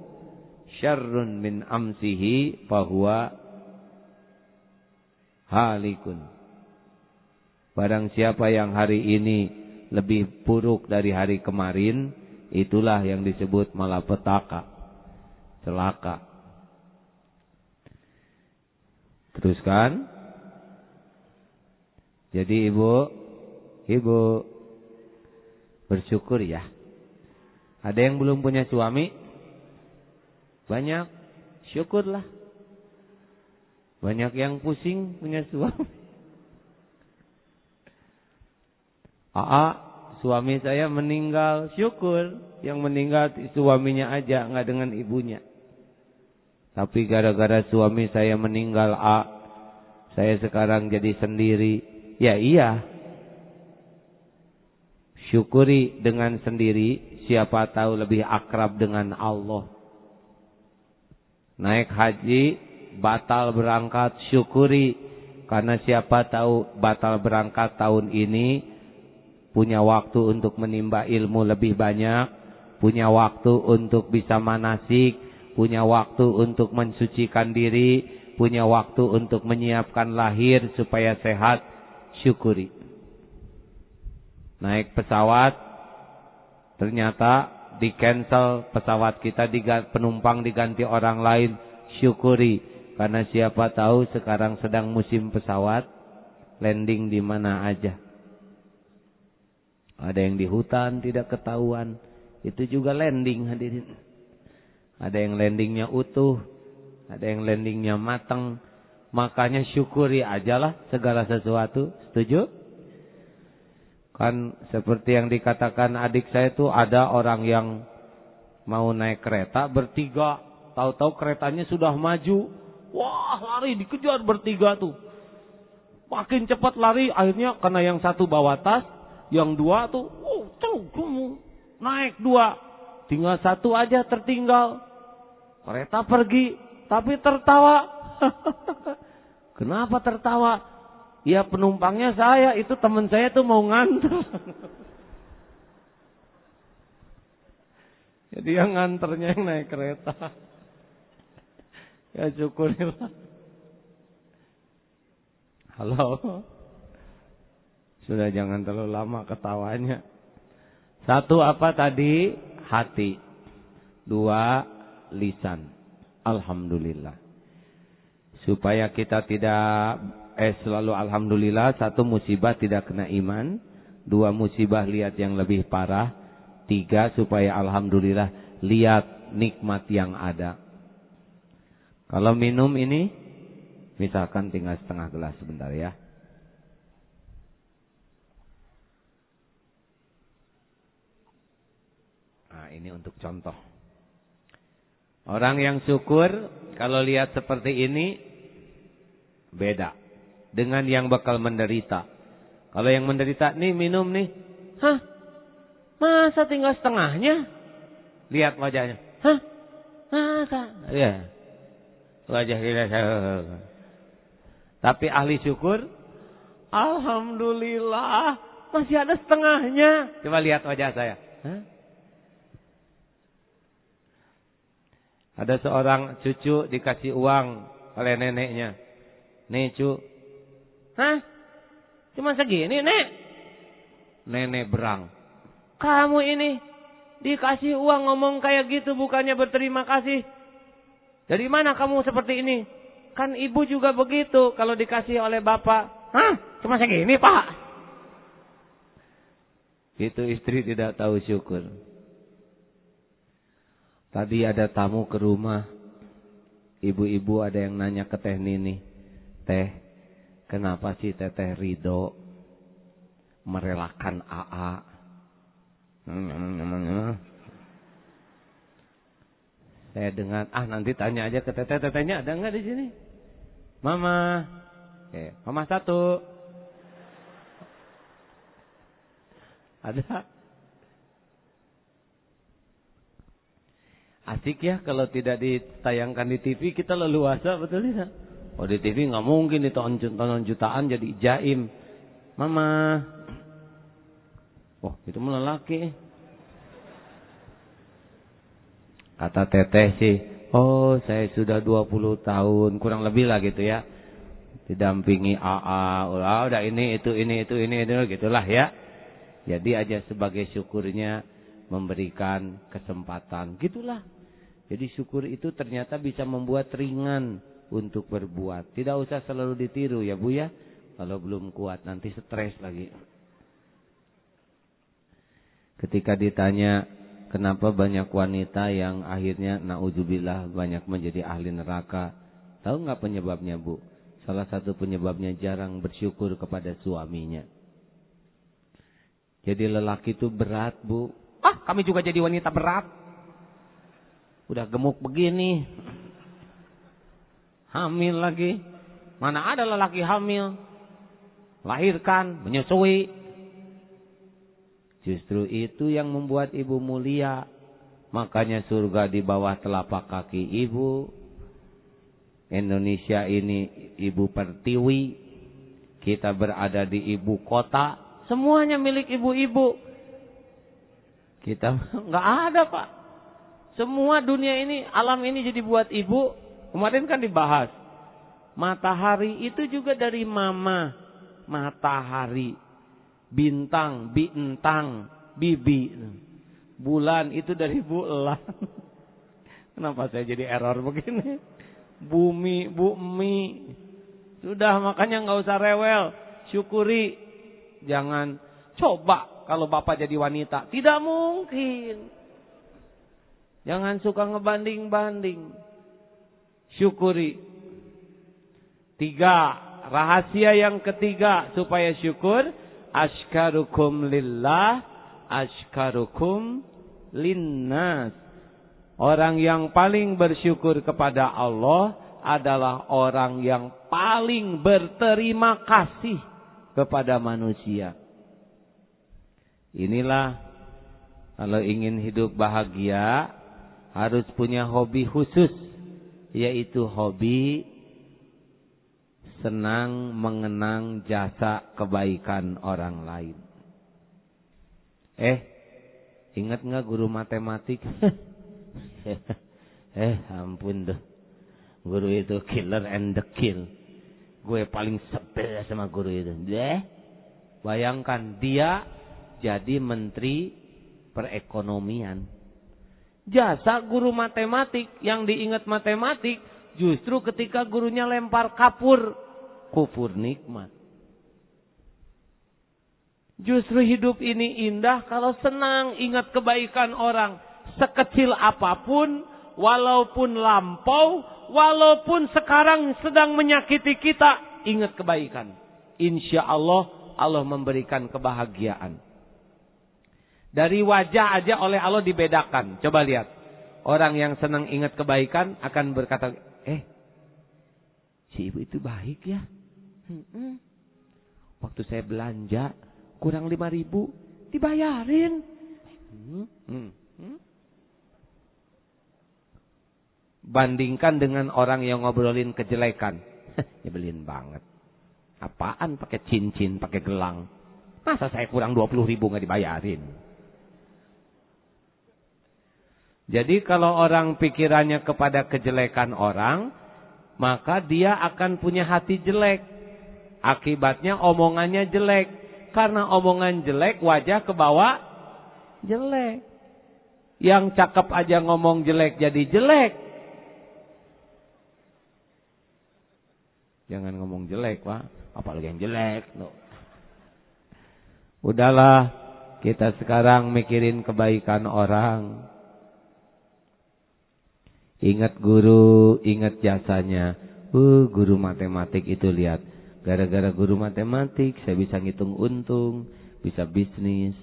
syarrun min amsihi fahuwa halikun. Barang siapa yang hari ini lebih buruk dari hari kemarin, itulah yang disebut malapetaka, celaka. Teruskan. Jadi ibu, ibu bersyukur ya. Ada yang belum punya suami? Banyak, syukurlah. Banyak yang pusing punya suami. (laughs) Aa, suami saya meninggal, syukur. Yang meninggal suaminya aja, nggak dengan ibunya. Tapi gara-gara suami saya meninggal, A, saya sekarang jadi sendiri. Ya iya. Syukuri dengan sendiri, siapa tahu lebih akrab dengan Allah. Naik haji, batal berangkat, syukuri. Karena siapa tahu batal berangkat tahun ini, punya waktu untuk menimba ilmu lebih banyak, punya waktu untuk bisa manasik, punya waktu untuk mensucikan diri, punya waktu untuk menyiapkan lahir supaya sehat, syukuri. Naik pesawat, ternyata di cancel pesawat kita penumpang diganti orang lain, syukuri. Karena siapa tahu sekarang sedang musim pesawat, landing di mana aja. Ada yang di hutan tidak ketahuan. Itu juga landing hadirin. Ada yang landingnya utuh. Ada yang landingnya matang. Makanya syukuri ajalah segala sesuatu. Setuju? Kan seperti yang dikatakan adik saya itu ada orang yang mau naik kereta bertiga. Tahu-tahu keretanya sudah maju. Wah lari dikejar bertiga tuh. Makin cepat lari akhirnya karena yang satu bawa tas yang dua tuh, oh, naik dua. Tinggal satu aja tertinggal. Kereta pergi, tapi tertawa. (laughs) Kenapa tertawa? Ya penumpangnya saya, itu teman saya tuh mau nganter. (laughs) Jadi yang nganternya yang naik kereta. (laughs) Ya syukurilah. Halo. Sudah jangan terlalu lama ketawanya. Satu apa tadi? Hati. Dua, lisan. Alhamdulillah. Supaya kita tidak eh selalu alhamdulillah, satu musibah tidak kena iman, dua musibah lihat yang lebih parah, tiga supaya alhamdulillah lihat nikmat yang ada. Kalau minum ini misalkan tinggal setengah gelas sebentar ya. Nah, ini untuk contoh. Orang yang syukur kalau lihat seperti ini beda dengan yang bakal menderita. Kalau yang menderita nih minum nih, hah? Masa tinggal setengahnya? Lihat wajahnya, hah? Masa? Ya. Wajah kita. Tapi ahli syukur, alhamdulillah masih ada setengahnya. Coba lihat wajah saya. Hah? Ada seorang cucu dikasih uang oleh neneknya. Nih cu. Hah? Cuma segini nek? Nenek berang. Kamu ini dikasih uang ngomong kayak gitu bukannya berterima kasih. Dari mana kamu seperti ini? Kan ibu juga begitu kalau dikasih oleh bapak. Hah? Cuma segini pak? Itu istri tidak tahu syukur. Tadi ada tamu ke rumah. Ibu-ibu ada yang nanya ke Teh Nini. Teh, kenapa sih Teteh Rido merelakan AA? Saya dengar, ah nanti tanya aja ke Teteh. Tetehnya ada nggak di sini? Mama. Oke, Mama satu. Ada? Asik ya kalau tidak ditayangkan di TV kita leluasa betul ya. Oh di TV nggak mungkin ditonton jutaan jadi jaim. Mama. Oh itu malah laki. Kata teteh sih, oh saya sudah 20 tahun, kurang lebih lah gitu ya. Didampingi AA, oh, udah ini, itu, ini, itu, ini, itu, gitulah ya. Jadi aja sebagai syukurnya memberikan kesempatan. Gitulah. Jadi syukur itu ternyata bisa membuat ringan untuk berbuat. Tidak usah selalu ditiru ya Bu ya. Kalau belum kuat nanti stres lagi. Ketika ditanya kenapa banyak wanita yang akhirnya naudzubillah banyak menjadi ahli neraka. Tahu nggak penyebabnya Bu? Salah satu penyebabnya jarang bersyukur kepada suaminya. Jadi lelaki itu berat Bu. Ah kami juga jadi wanita berat. Udah gemuk begini. Hamil lagi. Mana ada lelaki hamil. Lahirkan, menyusui. Justru itu yang membuat ibu mulia. Makanya surga di bawah telapak kaki ibu. Indonesia ini ibu pertiwi. Kita berada di ibu kota. Semuanya milik ibu-ibu. Kita (laughs) nggak ada pak. Semua dunia ini, alam ini jadi buat ibu. Kemarin kan dibahas. Matahari itu juga dari mama. Matahari. Bintang, bintang, bibi. Bulan itu dari bulan. (laughs) Kenapa saya jadi error begini? Bumi, bumi. Sudah makanya nggak usah rewel. Syukuri. Jangan coba kalau bapak jadi wanita. Tidak mungkin. Jangan suka ngebanding-banding. Syukuri. Tiga. Rahasia yang ketiga supaya syukur. Ashkarukum lillah. Ashkarukum linnas. Orang yang paling bersyukur kepada Allah adalah orang yang paling berterima kasih kepada manusia. Inilah kalau ingin hidup bahagia harus punya hobi khusus yaitu hobi senang mengenang jasa kebaikan orang lain. Eh, ingat nggak guru matematik? (laughs) eh, ampun deh. Guru itu killer and the kill. Gue paling sebel sama guru itu. Eh, bayangkan dia jadi menteri perekonomian Jasa guru matematik yang diingat matematik justru ketika gurunya lempar kapur kufur nikmat. Justru hidup ini indah kalau senang ingat kebaikan orang. Sekecil apa pun, walaupun lampau, walaupun sekarang sedang menyakiti kita, ingat kebaikan. Insya Allah, Allah memberikan kebahagiaan. Dari wajah aja oleh Allah dibedakan. Coba lihat. Orang yang senang ingat kebaikan akan berkata, eh, si ibu itu baik ya. Hmm, Waktu saya belanja kurang lima ribu, dibayarin. Hmm, hmm, hmm. Bandingkan dengan orang yang ngobrolin kejelekan. (laughs) Nyebelin banget. Apaan pakai cincin, pakai gelang. Masa saya kurang dua puluh ribu nggak dibayarin? Jadi kalau orang pikirannya kepada kejelekan orang, maka dia akan punya hati jelek. Akibatnya omongannya jelek. Karena omongan jelek, wajah ke bawah jelek. Yang cakep aja ngomong jelek jadi jelek. Jangan ngomong jelek, Pak. Apalagi yang jelek. No. Udahlah, kita sekarang mikirin kebaikan orang. Ingat guru, ingat jasanya. Uh, guru matematik itu lihat. Gara-gara guru matematik, saya bisa ngitung untung, bisa bisnis.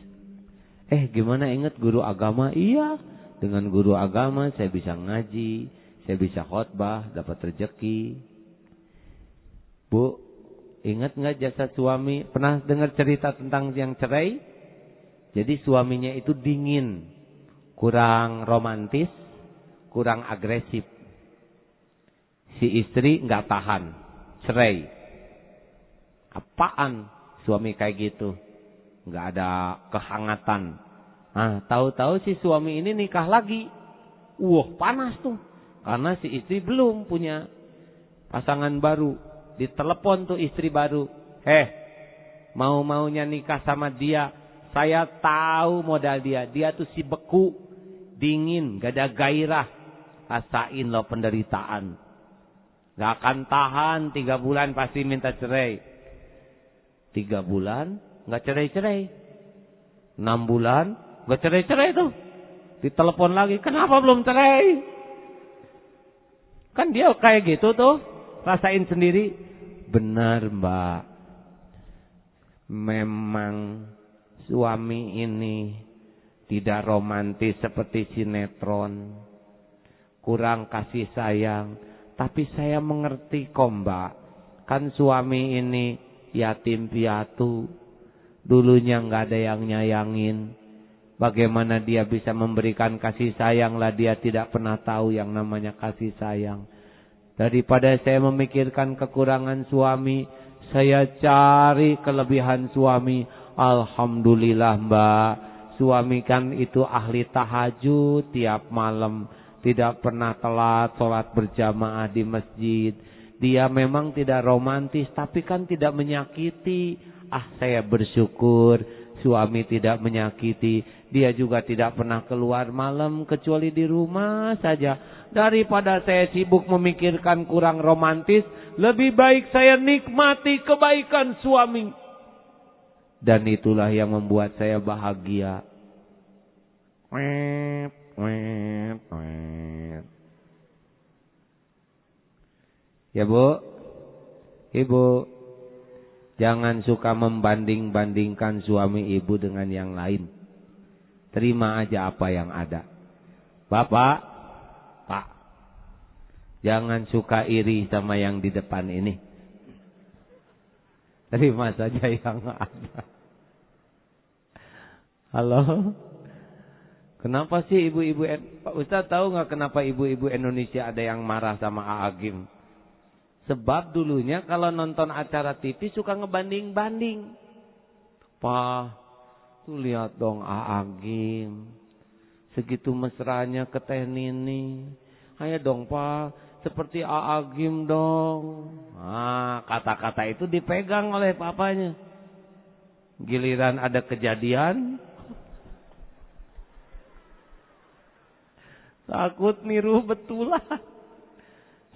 Eh, gimana ingat guru agama? Iya, dengan guru agama saya bisa ngaji, saya bisa khotbah, dapat rezeki. Bu, ingat nggak jasa suami? Pernah dengar cerita tentang yang cerai? Jadi suaminya itu dingin, kurang romantis, kurang agresif. Si istri nggak tahan, cerai. Apaan suami kayak gitu? Nggak ada kehangatan. Nah, tahu-tahu si suami ini nikah lagi. Wah, panas tuh. Karena si istri belum punya pasangan baru. Ditelepon tuh istri baru. Eh, mau-maunya nikah sama dia. Saya tahu modal dia. Dia tuh si beku. Dingin, gak ada gairah. Rasain lo penderitaan. Gak akan tahan tiga bulan pasti minta cerai. Tiga bulan gak cerai-cerai. Enam bulan gak cerai-cerai tuh. Ditelepon lagi, kenapa belum cerai? Kan dia kayak gitu tuh. Rasain sendiri. Benar mbak. Memang suami ini tidak romantis seperti sinetron. Kurang kasih sayang. Tapi saya mengerti kok mbak. Kan suami ini yatim piatu. Dulunya nggak ada yang nyayangin. Bagaimana dia bisa memberikan kasih sayang lah dia tidak pernah tahu yang namanya kasih sayang. Daripada saya memikirkan kekurangan suami, saya cari kelebihan suami. Alhamdulillah mbak, suami kan itu ahli tahajud tiap malam. Tidak pernah telat sholat berjamaah di masjid. Dia memang tidak romantis, tapi kan tidak menyakiti. Ah saya bersyukur suami tidak menyakiti. Dia juga tidak pernah keluar malam kecuali di rumah saja. Daripada saya sibuk memikirkan kurang romantis, lebih baik saya nikmati kebaikan suami. Dan itulah yang membuat saya bahagia. Ya bu, ibu, jangan suka membanding-bandingkan suami ibu dengan yang lain. Terima aja apa yang ada. Bapak, Jangan suka iri sama yang di depan ini. Terima saja yang ada. Halo? Kenapa sih ibu-ibu Pak Ustaz tahu nggak kenapa ibu-ibu Indonesia ada yang marah sama Aagim? Sebab dulunya kalau nonton acara TV suka ngebanding-banding. Pak, tuh lihat dong Aagim. Segitu mesranya ke Teh Nini. Ayo dong Pak, seperti Aagim dong. Nah, kata-kata itu dipegang oleh papanya. Giliran ada kejadian, takut niru betulan.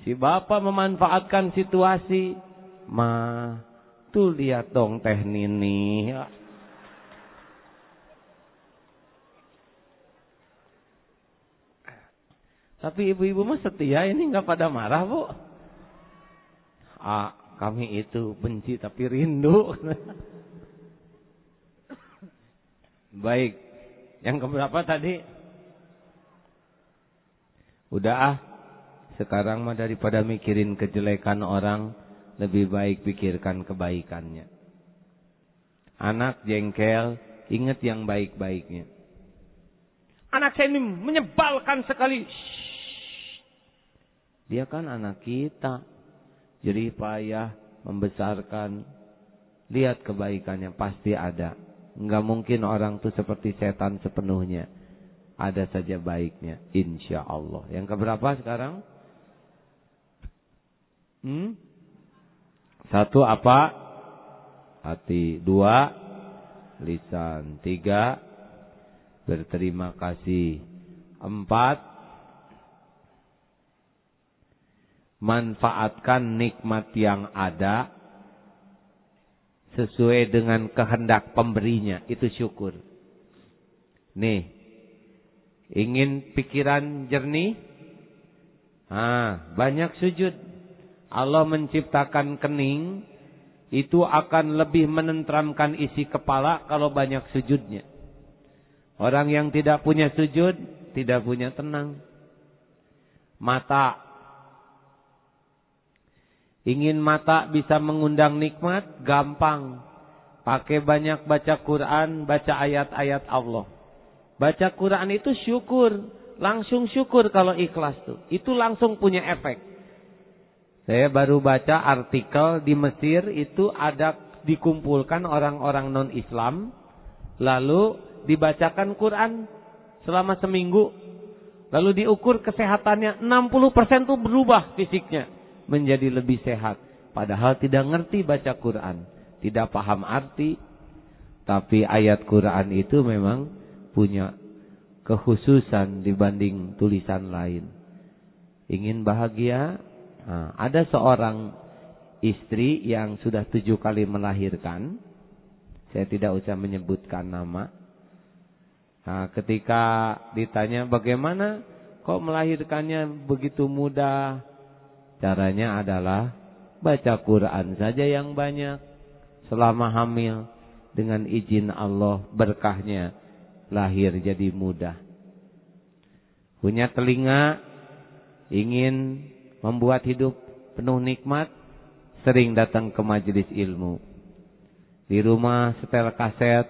Si bapak memanfaatkan situasi. Ma, tuh lihat dong teh Nini. Tapi ibu-ibu mah setia ini nggak pada marah bu. Ah, kami itu benci tapi rindu. Baik, Yang keberapa tadi? Udah ah. Sekarang mah daripada mikirin kejelekan orang, lebih baik pikirkan kebaikannya. Anak jengkel, ingat yang baik-baiknya. Anak saya ini menyebalkan sekali. Dia kan anak kita. Jadi payah membesarkan. Lihat kebaikannya pasti ada. Enggak mungkin orang itu seperti setan sepenuhnya. Ada saja baiknya. Insya Allah. Yang keberapa sekarang? Hmm? Satu apa? Hati. Dua. Lisan. Tiga. Berterima kasih. Empat. Manfaatkan nikmat yang ada. Sesuai dengan kehendak pemberinya. Itu syukur. Nih. Ingin pikiran jernih? Ah, banyak sujud. Allah menciptakan kening itu akan lebih menentramkan isi kepala kalau banyak sujudnya. Orang yang tidak punya sujud tidak punya tenang. Mata ingin mata bisa mengundang nikmat gampang. Pakai banyak baca Quran, baca ayat-ayat Allah. Baca Quran itu syukur, langsung syukur kalau ikhlas tuh. Itu langsung punya efek. Saya baru baca artikel di Mesir itu ada dikumpulkan orang-orang non-Islam lalu dibacakan Quran selama seminggu lalu diukur kesehatannya 60% tuh berubah fisiknya menjadi lebih sehat padahal tidak ngerti baca Quran tidak paham arti tapi ayat Quran itu memang punya kekhususan dibanding tulisan lain ingin bahagia Nah, ada seorang istri yang sudah tujuh kali melahirkan. Saya tidak usah menyebutkan nama. Nah, ketika ditanya bagaimana kok melahirkannya begitu mudah? Caranya adalah baca Quran saja yang banyak selama hamil dengan izin Allah berkahnya lahir jadi mudah. Punya telinga ingin membuat hidup penuh nikmat, sering datang ke majelis ilmu. Di rumah setel kaset.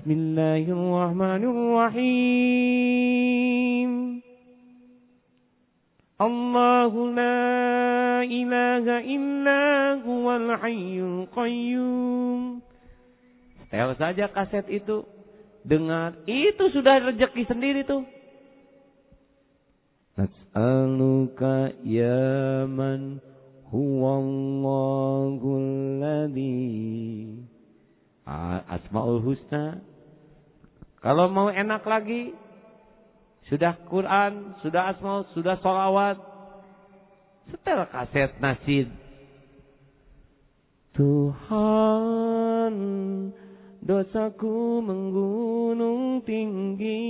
Bismillahirrahmanirrahim. Allahu la ilaha illa huwal hayyul qayyum. Setel saja kaset itu. Dengar. Itu sudah rezeki sendiri tuh. Nas'aluka ya man huwa Allahul ladhi. Asmaul Husna. Kalau mau enak lagi, sudah Quran, sudah Asmaul, sudah solawat. Setel kaset nasid. Tuhan, dosaku menggunung tinggi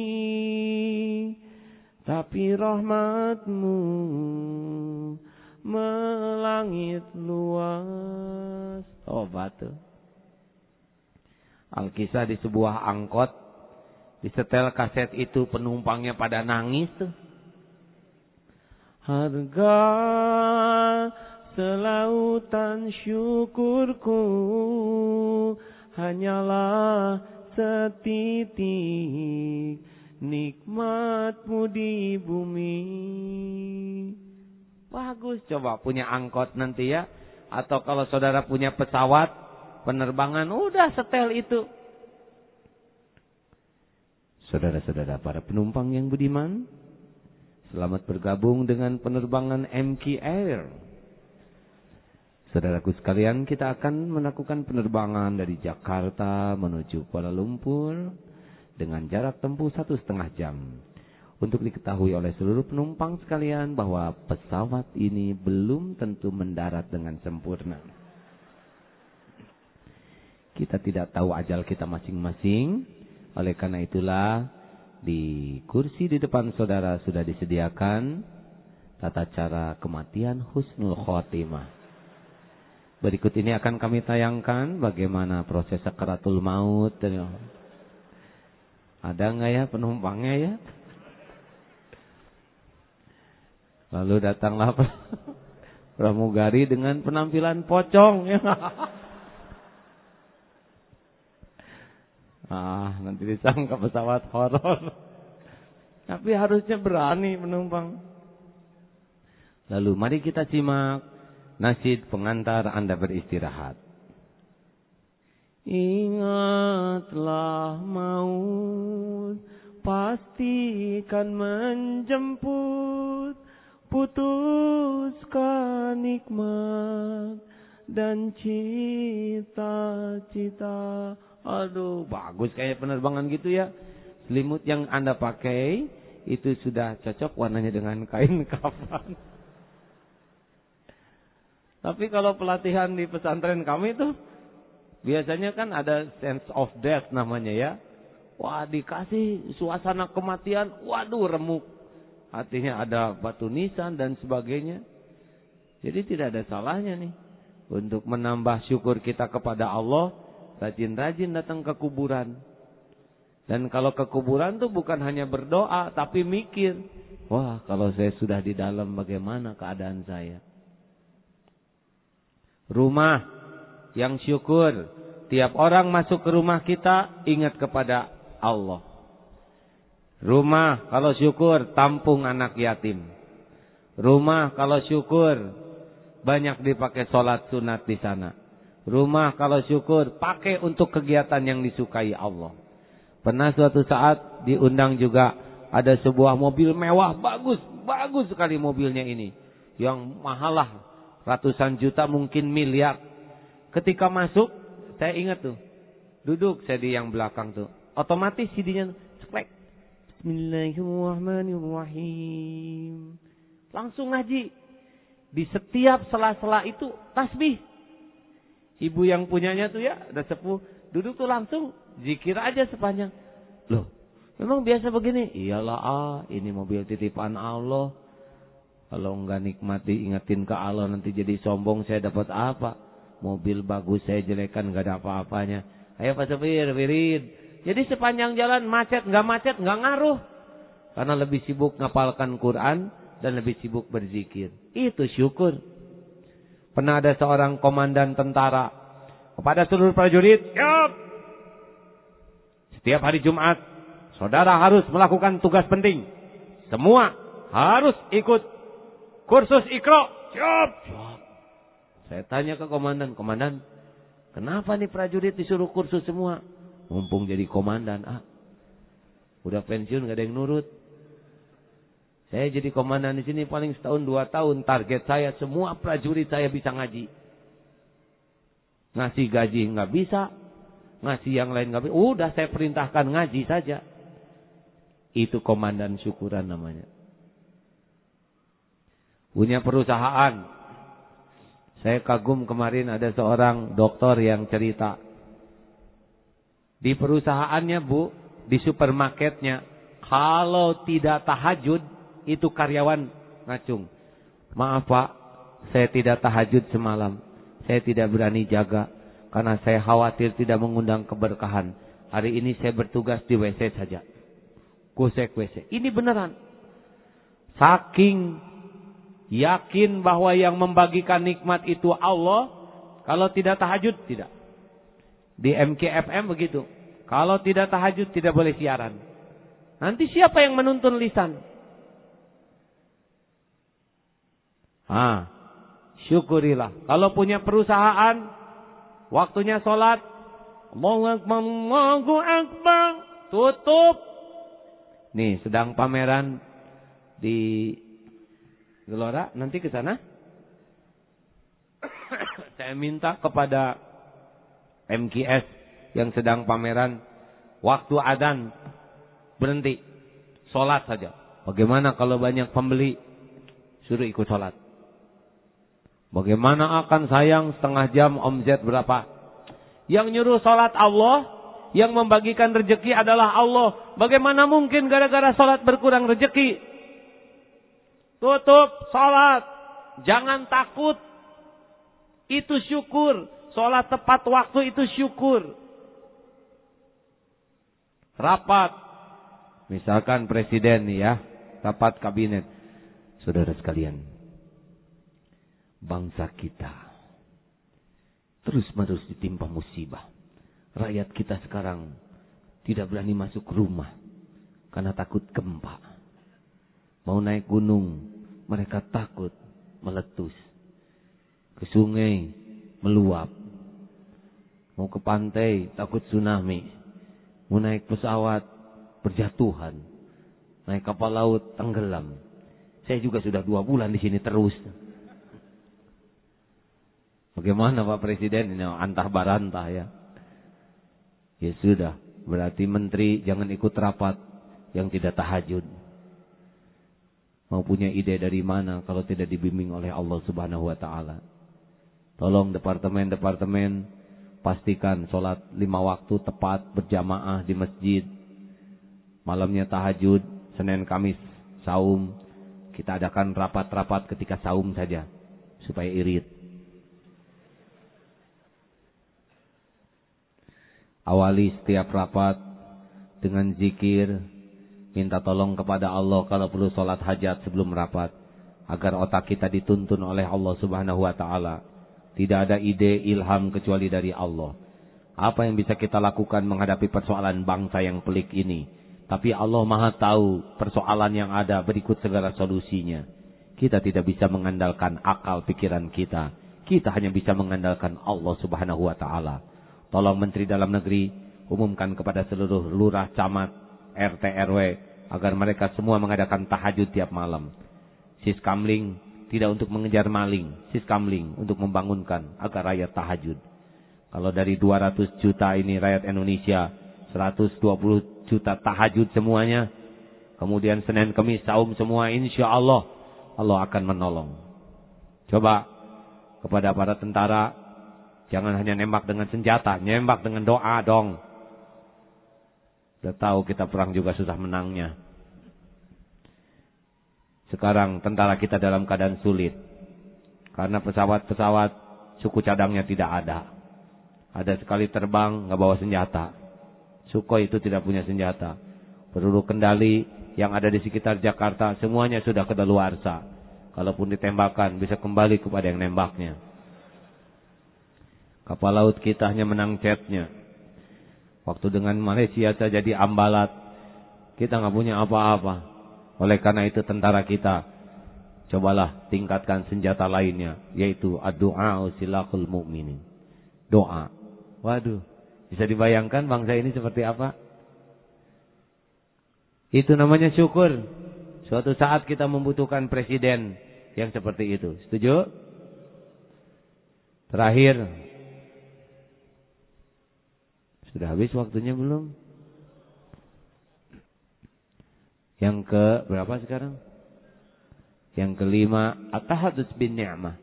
tapi rahmatmu melangit luas. Oh batu. Alkisah di sebuah angkot. Di setel kaset itu penumpangnya pada nangis tuh. Harga selautan syukurku hanyalah setitik nikmatmu di bumi. Bagus coba punya angkot nanti ya. Atau kalau saudara punya pesawat penerbangan udah setel itu. Saudara-saudara para penumpang yang budiman, selamat bergabung dengan penerbangan MK Air. Saudaraku sekalian, kita akan melakukan penerbangan dari Jakarta menuju Kuala Lumpur dengan jarak tempuh satu setengah jam. Untuk diketahui oleh seluruh penumpang sekalian bahwa pesawat ini belum tentu mendarat dengan sempurna. Kita tidak tahu ajal kita masing-masing. Oleh karena itulah di kursi di depan saudara sudah disediakan tata cara kematian husnul khotimah. Berikut ini akan kami tayangkan bagaimana proses sakaratul maut Ada nggak ya penumpangnya ya? Lalu datanglah (laughs) pramugari dengan penampilan pocong. (laughs) Ah, nanti disangka pesawat horor. Tapi harusnya berani penumpang. Lalu mari kita simak nasid pengantar Anda beristirahat. Ingatlah maut pastikan menjemput putuskan nikmat dan cita-cita Aduh, bagus kayak penerbangan gitu ya. Selimut yang Anda pakai itu sudah cocok warnanya dengan kain (laughs) kafan. Tapi kalau pelatihan di pesantren kami itu biasanya kan ada sense of death namanya ya. Wah, dikasih suasana kematian, waduh remuk. Artinya ada batu nisan dan sebagainya. Jadi tidak ada salahnya nih untuk menambah syukur kita kepada Allah Rajin-rajin datang ke kuburan. Dan kalau ke kuburan tuh bukan hanya berdoa, tapi mikir. Wah, kalau saya sudah di dalam bagaimana keadaan saya? Rumah yang syukur. Tiap orang masuk ke rumah kita ingat kepada Allah. Rumah kalau syukur tampung anak yatim. Rumah kalau syukur banyak dipakai sholat sunat di sana. Rumah kalau syukur pakai untuk kegiatan yang disukai Allah. Pernah suatu saat diundang juga ada sebuah mobil mewah bagus, bagus sekali mobilnya ini. Yang mahal lah ratusan juta mungkin miliar. Ketika masuk saya ingat tuh. Duduk saya di yang belakang tuh. Otomatis CD-nya. Bismillahirrahmanirrahim. Langsung ngaji. Di setiap sela-sela itu tasbih ibu yang punyanya tuh ya, ada sepuh, duduk tuh langsung zikir aja sepanjang. Loh, memang biasa begini? Iyalah ah, ini mobil titipan Allah. Kalau enggak nikmati ingetin ke Allah nanti jadi sombong saya dapat apa? Mobil bagus saya jelekan enggak ada apa-apanya. Ayo Pak Sopir, wirid. Jadi sepanjang jalan macet enggak macet enggak ngaruh. Karena lebih sibuk ngapalkan Quran dan lebih sibuk berzikir. Itu syukur. Pernah ada seorang komandan tentara kepada seluruh prajurit, siap. Setiap hari Jumat, saudara harus melakukan tugas penting. Semua harus ikut kursus ikro. Siap. siap. Saya tanya ke komandan, komandan, kenapa nih prajurit disuruh kursus semua? Mumpung jadi komandan, ah, udah pensiun gak ada yang nurut. Saya jadi komandan di sini paling setahun dua tahun. Target saya semua prajurit saya bisa ngaji. Ngasih gaji nggak bisa. Ngasih yang lain nggak bisa. Udah saya perintahkan ngaji saja. Itu komandan syukuran namanya. Punya perusahaan. Saya kagum kemarin ada seorang dokter yang cerita. Di perusahaannya bu, di supermarketnya, kalau tidak tahajud, itu karyawan ngacung. Maaf pak, saya tidak tahajud semalam. Saya tidak berani jaga. Karena saya khawatir tidak mengundang keberkahan. Hari ini saya bertugas di WC saja. Kusek WC. Ini beneran. Saking yakin bahwa yang membagikan nikmat itu Allah. Kalau tidak tahajud, tidak. Di MKFM begitu. Kalau tidak tahajud, tidak boleh siaran. Nanti siapa yang menuntun lisan? Ah, syukurilah. Kalau punya perusahaan, waktunya sholat, Allahu Akbar, Allahu Akbar, tutup. Nih, sedang pameran di Gelora, nanti ke sana. (coughs) Saya minta kepada MKS yang sedang pameran, waktu adan berhenti, sholat saja. Bagaimana kalau banyak pembeli? Suruh ikut sholat. Bagaimana akan sayang setengah jam omzet berapa? Yang nyuruh sholat Allah, yang membagikan rejeki adalah Allah. Bagaimana mungkin gara-gara sholat berkurang rejeki? Tutup sholat. Jangan takut. Itu syukur. Sholat tepat waktu itu syukur. Rapat. Misalkan presiden ya, rapat kabinet. Saudara sekalian, bangsa kita terus-menerus ditimpa musibah. Rakyat kita sekarang tidak berani masuk rumah karena takut gempa. Mau naik gunung, mereka takut meletus. Ke sungai, meluap. Mau ke pantai, takut tsunami. Mau naik pesawat, berjatuhan. Naik kapal laut, tenggelam. Saya juga sudah dua bulan di sini terus. Bagaimana Pak Presiden ini antah barantah ya. Ya sudah, berarti menteri jangan ikut rapat yang tidak tahajud. Mau punya ide dari mana kalau tidak dibimbing oleh Allah Subhanahu wa taala. Tolong departemen-departemen pastikan sholat lima waktu tepat berjamaah di masjid. Malamnya tahajud, Senin Kamis saum. Kita adakan rapat-rapat ketika saum saja supaya irit. Awali setiap rapat dengan zikir, minta tolong kepada Allah kalau perlu sholat hajat sebelum rapat, agar otak kita dituntun oleh Allah Subhanahu wa taala tidak ada ide ilham kecuali dari Allah. Apa yang bisa kita lakukan menghadapi persoalan bangsa yang pelik ini? Tapi Allah maha tahu persoalan yang ada berikut segala solusinya. Kita tidak bisa mengandalkan akal pikiran kita. Kita hanya bisa mengandalkan Allah subhanahu wa ta'ala. Tolong Menteri Dalam Negeri umumkan kepada seluruh lurah, camat, RT, RW. Agar mereka semua mengadakan tahajud tiap malam. Sis Kamling tidak untuk mengejar maling, siskamling untuk membangunkan agar rakyat tahajud. Kalau dari 200 juta ini rakyat Indonesia, 120 juta tahajud semuanya. Kemudian Senin Kemis saum semua insya Allah. Allah akan menolong. Coba kepada para tentara. Jangan hanya nembak dengan senjata. Nembak dengan doa dong. Sudah tahu kita perang juga susah menangnya. Sekarang tentara kita dalam keadaan sulit. Karena pesawat-pesawat suku cadangnya tidak ada. Ada sekali terbang nggak bawa senjata. Sukhoi itu tidak punya senjata. Peluru kendali yang ada di sekitar Jakarta semuanya sudah kedaluarsa. Kalaupun ditembakkan bisa kembali kepada yang nembaknya. Kapal laut kita hanya menang chatnya. Waktu dengan Malaysia saja di Ambalat. Kita nggak punya apa-apa. Oleh karena itu tentara kita cobalah tingkatkan senjata lainnya yaitu doa silakul. Doa. Waduh, bisa dibayangkan bangsa ini seperti apa? Itu namanya syukur. Suatu saat kita membutuhkan presiden yang seperti itu. Setuju? Terakhir. Sudah habis waktunya belum? Yang ke berapa sekarang? Yang kelima, at-tahadduts bin ni'mah.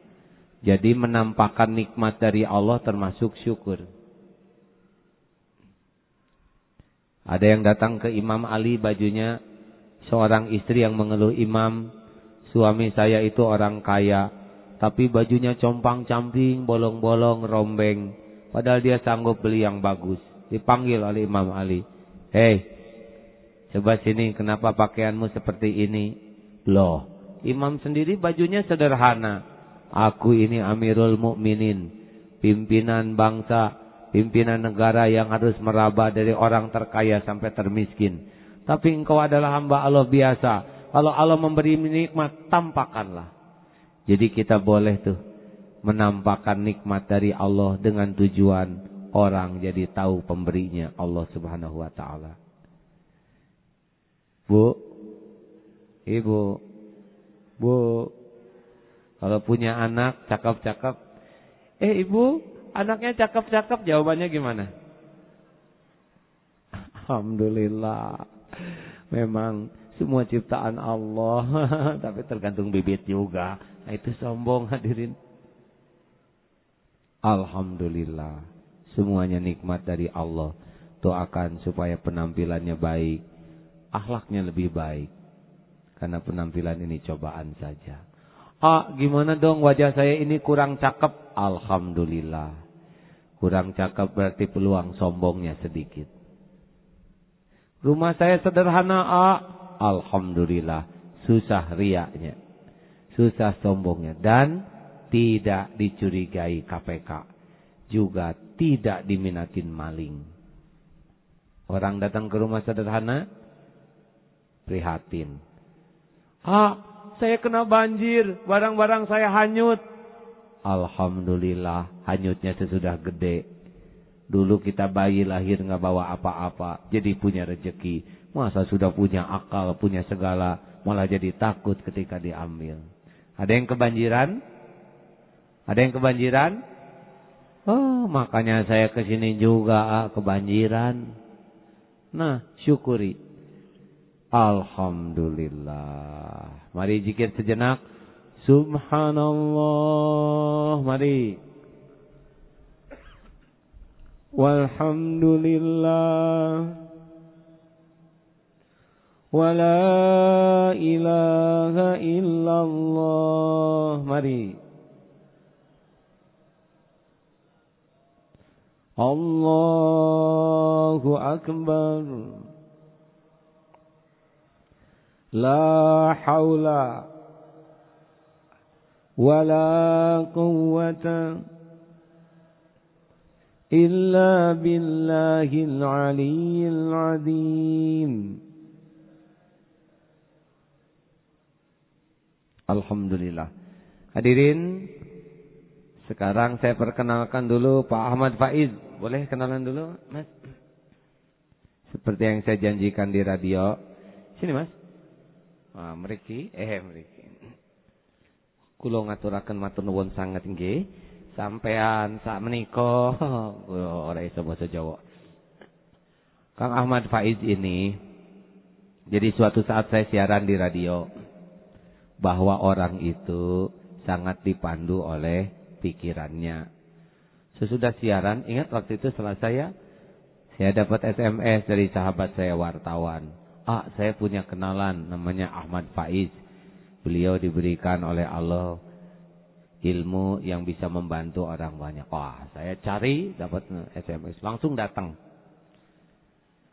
Jadi menampakkan nikmat dari Allah termasuk syukur. Ada yang datang ke Imam Ali bajunya seorang istri yang mengeluh imam, suami saya itu orang kaya, tapi bajunya compang-camping, bolong-bolong, rombeng. Padahal dia sanggup beli yang bagus. Dipanggil oleh Imam Ali. Hei, Coba sini, kenapa pakaianmu seperti ini? Loh, imam sendiri bajunya sederhana. Aku ini Amirul Mukminin, pimpinan bangsa, pimpinan negara yang harus meraba dari orang terkaya sampai termiskin. Tapi engkau adalah hamba Allah biasa. Kalau Allah memberi nikmat, tampakkanlah. Jadi kita boleh tuh menampakkan nikmat dari Allah dengan tujuan orang jadi tahu pemberinya Allah Subhanahu wa taala. Bu, ibu, bu, kalau punya anak cakep-cakep, eh ibu, anaknya cakep-cakep, jawabannya gimana? Alhamdulillah, memang semua ciptaan Allah, (laughs) tapi tergantung bibit juga. Nah, itu sombong hadirin. Alhamdulillah, semuanya nikmat dari Allah. Doakan supaya penampilannya baik akhlaknya lebih baik. Karena penampilan ini cobaan saja. Ah, gimana dong wajah saya ini kurang cakep? Alhamdulillah. Kurang cakep berarti peluang sombongnya sedikit. Rumah saya sederhana, A. Alhamdulillah. Susah riaknya. Susah sombongnya. Dan tidak dicurigai KPK. Juga tidak diminatin maling. Orang datang ke rumah sederhana, prihatin. Ah, saya kena banjir, barang-barang saya hanyut. Alhamdulillah, hanyutnya sesudah gede. Dulu kita bayi lahir nggak bawa apa-apa, jadi punya rejeki. Masa sudah punya akal, punya segala, malah jadi takut ketika diambil. Ada yang kebanjiran? Ada yang kebanjiran? Oh, makanya saya ke sini juga ah, kebanjiran. Nah, syukuri. Alhamdulillah. Mari jikir sejenak. Subhanallah. Mari. Walhamdulillah Wala ilaha illallah Mari Allahu Akbar. La hawla wa la quwwata illa billahil aliyyil azim Alhamdulillah. Hadirin sekarang saya perkenalkan dulu Pak Ahmad Faiz. Boleh kenalan dulu, Mas? Seperti yang saya janjikan di radio. Sini, Mas. Wah, meriki, eh meriki. Kulo ngaturaken matur nuwun sangat nggih sampean sak menika (laughs) ora iso basa Jawa. Kang Ahmad Faiz ini jadi suatu saat saya siaran di radio bahwa orang itu sangat dipandu oleh pikirannya. Sesudah siaran, ingat waktu itu setelah saya saya dapat SMS dari sahabat saya wartawan. Ah, saya punya kenalan namanya Ahmad Faiz. Beliau diberikan oleh Allah ilmu yang bisa membantu orang banyak. Wah, saya cari dapat SMS, langsung datang.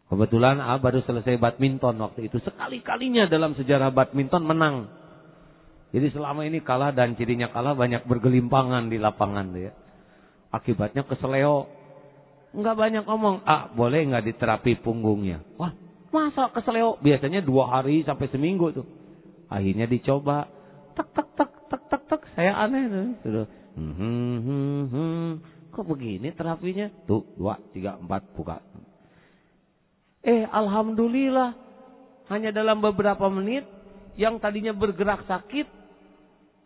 Kebetulan ah, baru selesai badminton waktu itu. Sekali-kalinya dalam sejarah badminton menang. Jadi selama ini kalah dan cirinya kalah banyak bergelimpangan di lapangan. Ya. Akibatnya keseleo. Enggak banyak ngomong. Ah, boleh enggak diterapi punggungnya? Wah, masa keseleo? Biasanya dua hari sampai seminggu tuh. Akhirnya dicoba. Tak, tak, tak, tak, tak, tak. Saya aneh tuh. Sudah. Hmm, hmm, hmm, hmm. Kok begini terapinya? Tuh, dua, tiga, empat, buka. Eh, Alhamdulillah. Hanya dalam beberapa menit. Yang tadinya bergerak sakit.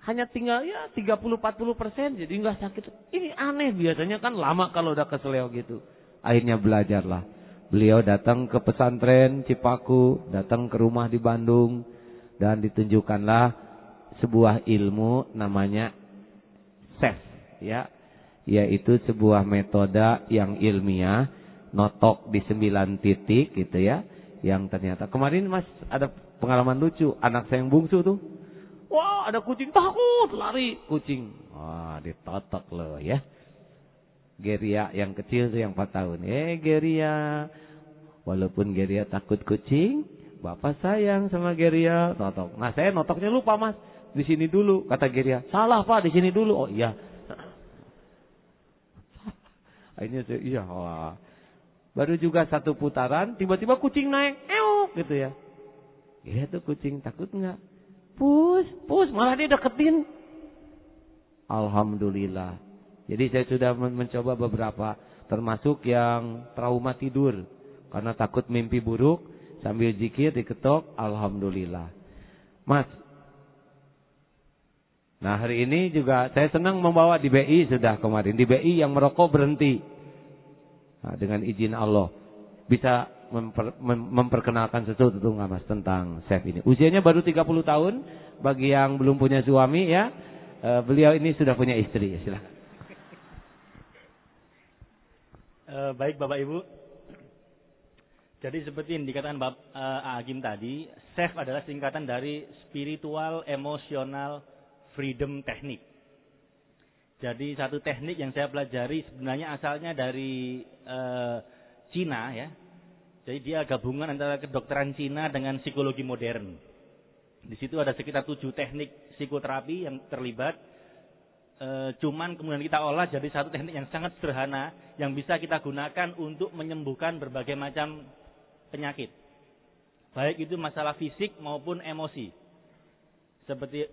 Hanya tinggal ya 30-40 persen. Jadi nggak sakit. Ini aneh. Biasanya kan lama kalau udah keseleo gitu. Akhirnya belajarlah. Beliau datang ke pesantren Cipaku. Datang ke rumah di Bandung. Dan ditunjukkanlah sebuah ilmu namanya SEF ya yaitu sebuah metode yang ilmiah notok di sembilan titik gitu ya yang ternyata kemarin Mas ada pengalaman lucu anak saya yang bungsu tuh wah ada kucing takut lari kucing wah ditotok loh ya Geria yang kecil tuh yang 4 tahun eh Geria walaupun Geria takut kucing Bapak sayang sama Geria notok nah saya notoknya lupa Mas di sini dulu. Kata Geria, salah pak, di sini dulu. Oh iya. (laughs) Akhirnya saya, iya. Wah. Baru juga satu putaran, tiba-tiba kucing naik. Euk, gitu ya. Geria tuh kucing takut nggak? Pus, pus, malah dia deketin. Alhamdulillah. Jadi saya sudah mencoba beberapa, termasuk yang trauma tidur. Karena takut mimpi buruk, sambil zikir diketok, Alhamdulillah. Mas, Nah hari ini juga saya senang membawa di BI sudah kemarin. Di BI yang merokok berhenti. Nah, dengan izin Allah. Bisa memper, mem, memperkenalkan sesuatu tuh mas tentang chef ini. Usianya baru 30 tahun. Bagi yang belum punya suami ya. E, beliau ini sudah punya istri. Ya, silakan. E, baik Bapak Ibu. Jadi seperti yang dikatakan Bapak e, Agim tadi. Chef adalah singkatan dari spiritual, emosional, freedom teknik. Jadi satu teknik yang saya pelajari sebenarnya asalnya dari e, Cina ya. Jadi dia gabungan antara kedokteran Cina dengan psikologi modern. Di situ ada sekitar tujuh teknik psikoterapi yang terlibat. E, cuman kemudian kita olah jadi satu teknik yang sangat sederhana yang bisa kita gunakan untuk menyembuhkan berbagai macam penyakit. Baik itu masalah fisik maupun emosi. Seperti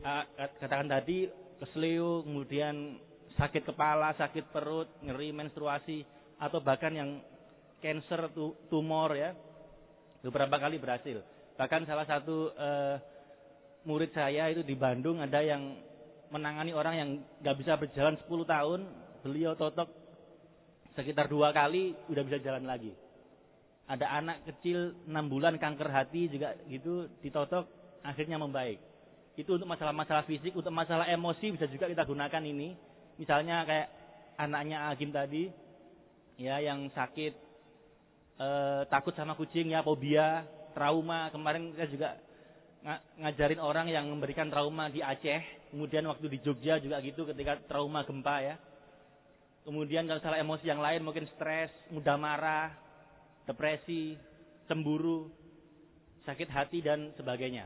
katakan tadi, kesleo, kemudian sakit kepala, sakit perut, ngeri menstruasi, atau bahkan yang cancer, tumor ya. Beberapa kali berhasil. Bahkan salah satu uh, murid saya itu di Bandung ada yang menangani orang yang nggak bisa berjalan 10 tahun, beliau totok sekitar dua kali udah bisa jalan lagi. Ada anak kecil 6 bulan kanker hati juga gitu ditotok akhirnya membaik. Itu untuk masalah-masalah fisik, untuk masalah emosi bisa juga kita gunakan ini. Misalnya kayak anaknya Agim tadi ya yang sakit e, takut sama kucing ya, fobia, trauma. Kemarin saya juga ngajarin orang yang memberikan trauma di Aceh, kemudian waktu di Jogja juga gitu ketika trauma gempa ya. Kemudian kalau salah emosi yang lain mungkin stres, mudah marah, depresi, cemburu, sakit hati dan sebagainya.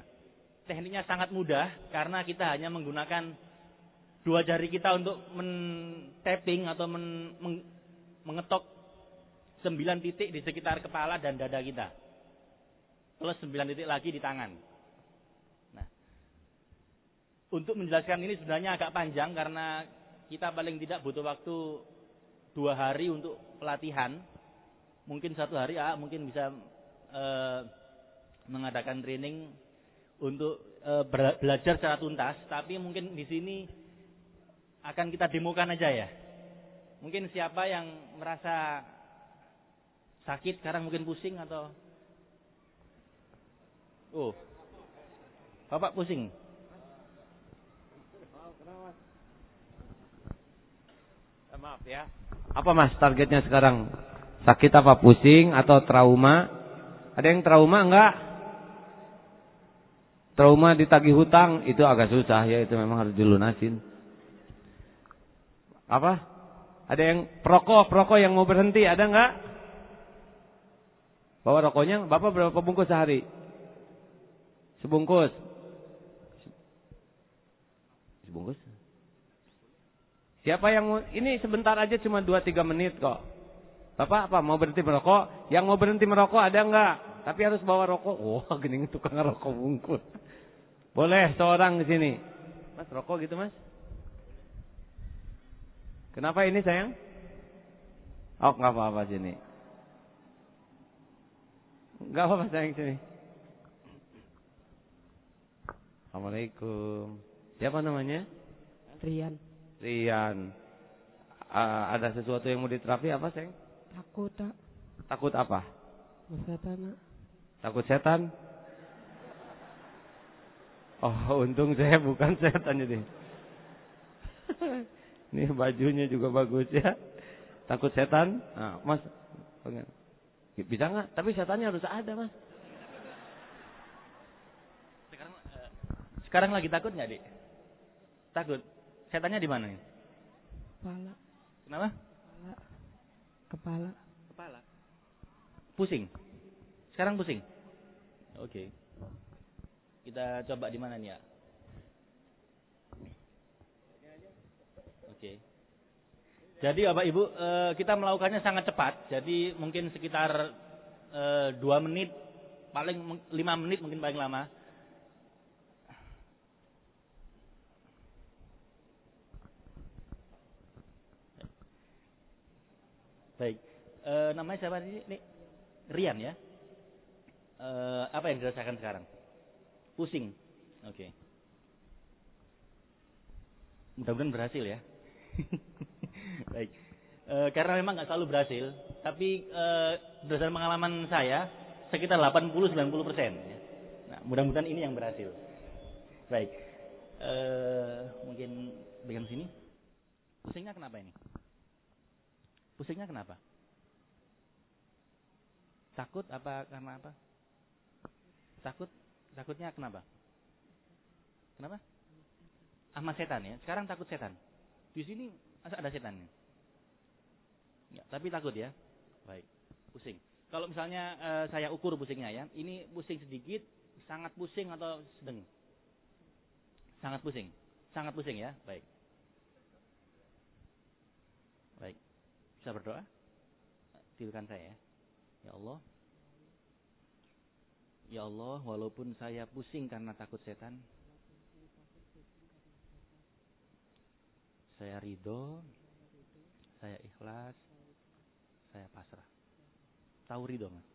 Tekniknya sangat mudah karena kita hanya menggunakan dua jari kita untuk men-tapping atau men, mengetok sembilan titik di sekitar kepala dan dada kita. Plus sembilan titik lagi di tangan. Nah, untuk menjelaskan ini sebenarnya agak panjang karena kita paling tidak butuh waktu dua hari untuk pelatihan. Mungkin satu hari ya, mungkin bisa eh, mengadakan training untuk eh, belajar secara tuntas. Tapi mungkin di sini akan kita demokan aja ya. Mungkin siapa yang merasa Sakit sekarang mungkin pusing atau Oh. Bapak pusing. Eh, maaf ya. Apa Mas targetnya sekarang? Sakit apa pusing atau trauma? Ada yang trauma enggak? Trauma ditagih hutang itu agak susah ya, itu memang harus dilunasin. Apa? Ada yang perokok, perokok yang mau berhenti, ada enggak? Bawa rokoknya, Bapak berapa bungkus sehari? Sebungkus. Sebungkus? Siapa yang ini sebentar aja cuma 2-3 menit kok. Bapak apa mau berhenti merokok? Yang mau berhenti merokok ada enggak? Tapi harus bawa rokok. Wah, oh, (laughs) gini tukang rokok bungkus. Boleh seorang di sini. Mas rokok gitu, Mas? Kenapa ini sayang? Oh, enggak apa-apa sini. Enggak apa-apa sayang sini. Assalamualaikum. Siapa namanya? Rian. Rian. Uh, ada sesuatu yang mau diterapi apa, sayang? Takut, tak. Takut apa? Setan, Takut setan? Oh, untung saya bukan setan jadi. (laughs) Ini bajunya juga bagus ya. Takut setan? Nah, mas, pengen. Bisa nggak? Tapi setannya harus ada mas. Sekarang, uh, sekarang lagi takut nggak dik? Takut. Setannya di mana nih? Kepala. Kenapa? Kepala. Kepala. Kepala. Pusing. Sekarang pusing. Oke. Okay. Kita coba di mana nih ya? Oke. Okay. Jadi Bapak Ibu eh, kita melakukannya sangat cepat. Jadi mungkin sekitar eh, dua menit, paling lima menit mungkin paling lama. Baik, e, namanya siapa sih? Ini Rian ya. E, apa yang dirasakan sekarang? Pusing. Oke. Okay. Mudah-mudahan berhasil ya. (laughs) Baik. E, karena memang nggak selalu berhasil, tapi e, berdasarkan pengalaman saya sekitar 80-90 persen. Ya. Nah, mudah-mudahan ini yang berhasil. Baik. E, mungkin bagian sini. Pusingnya kenapa ini? Pusingnya kenapa? Takut apa karena apa? Takut? Takutnya kenapa? Kenapa? Ahmad setan ya. Sekarang takut setan. Di sini ada setan? Ya, tapi takut ya. Baik. Pusing. Kalau misalnya uh, saya ukur pusingnya ya, ini pusing sedikit, sangat pusing atau sedang? Sangat pusing. Sangat pusing ya, baik. Baik. Bisa berdoa? Tidukan saya ya. Ya Allah. Ya Allah, walaupun saya pusing karena takut setan, saya ridho, saya ikhlas, saya pasrah. Tahu ridho nggak?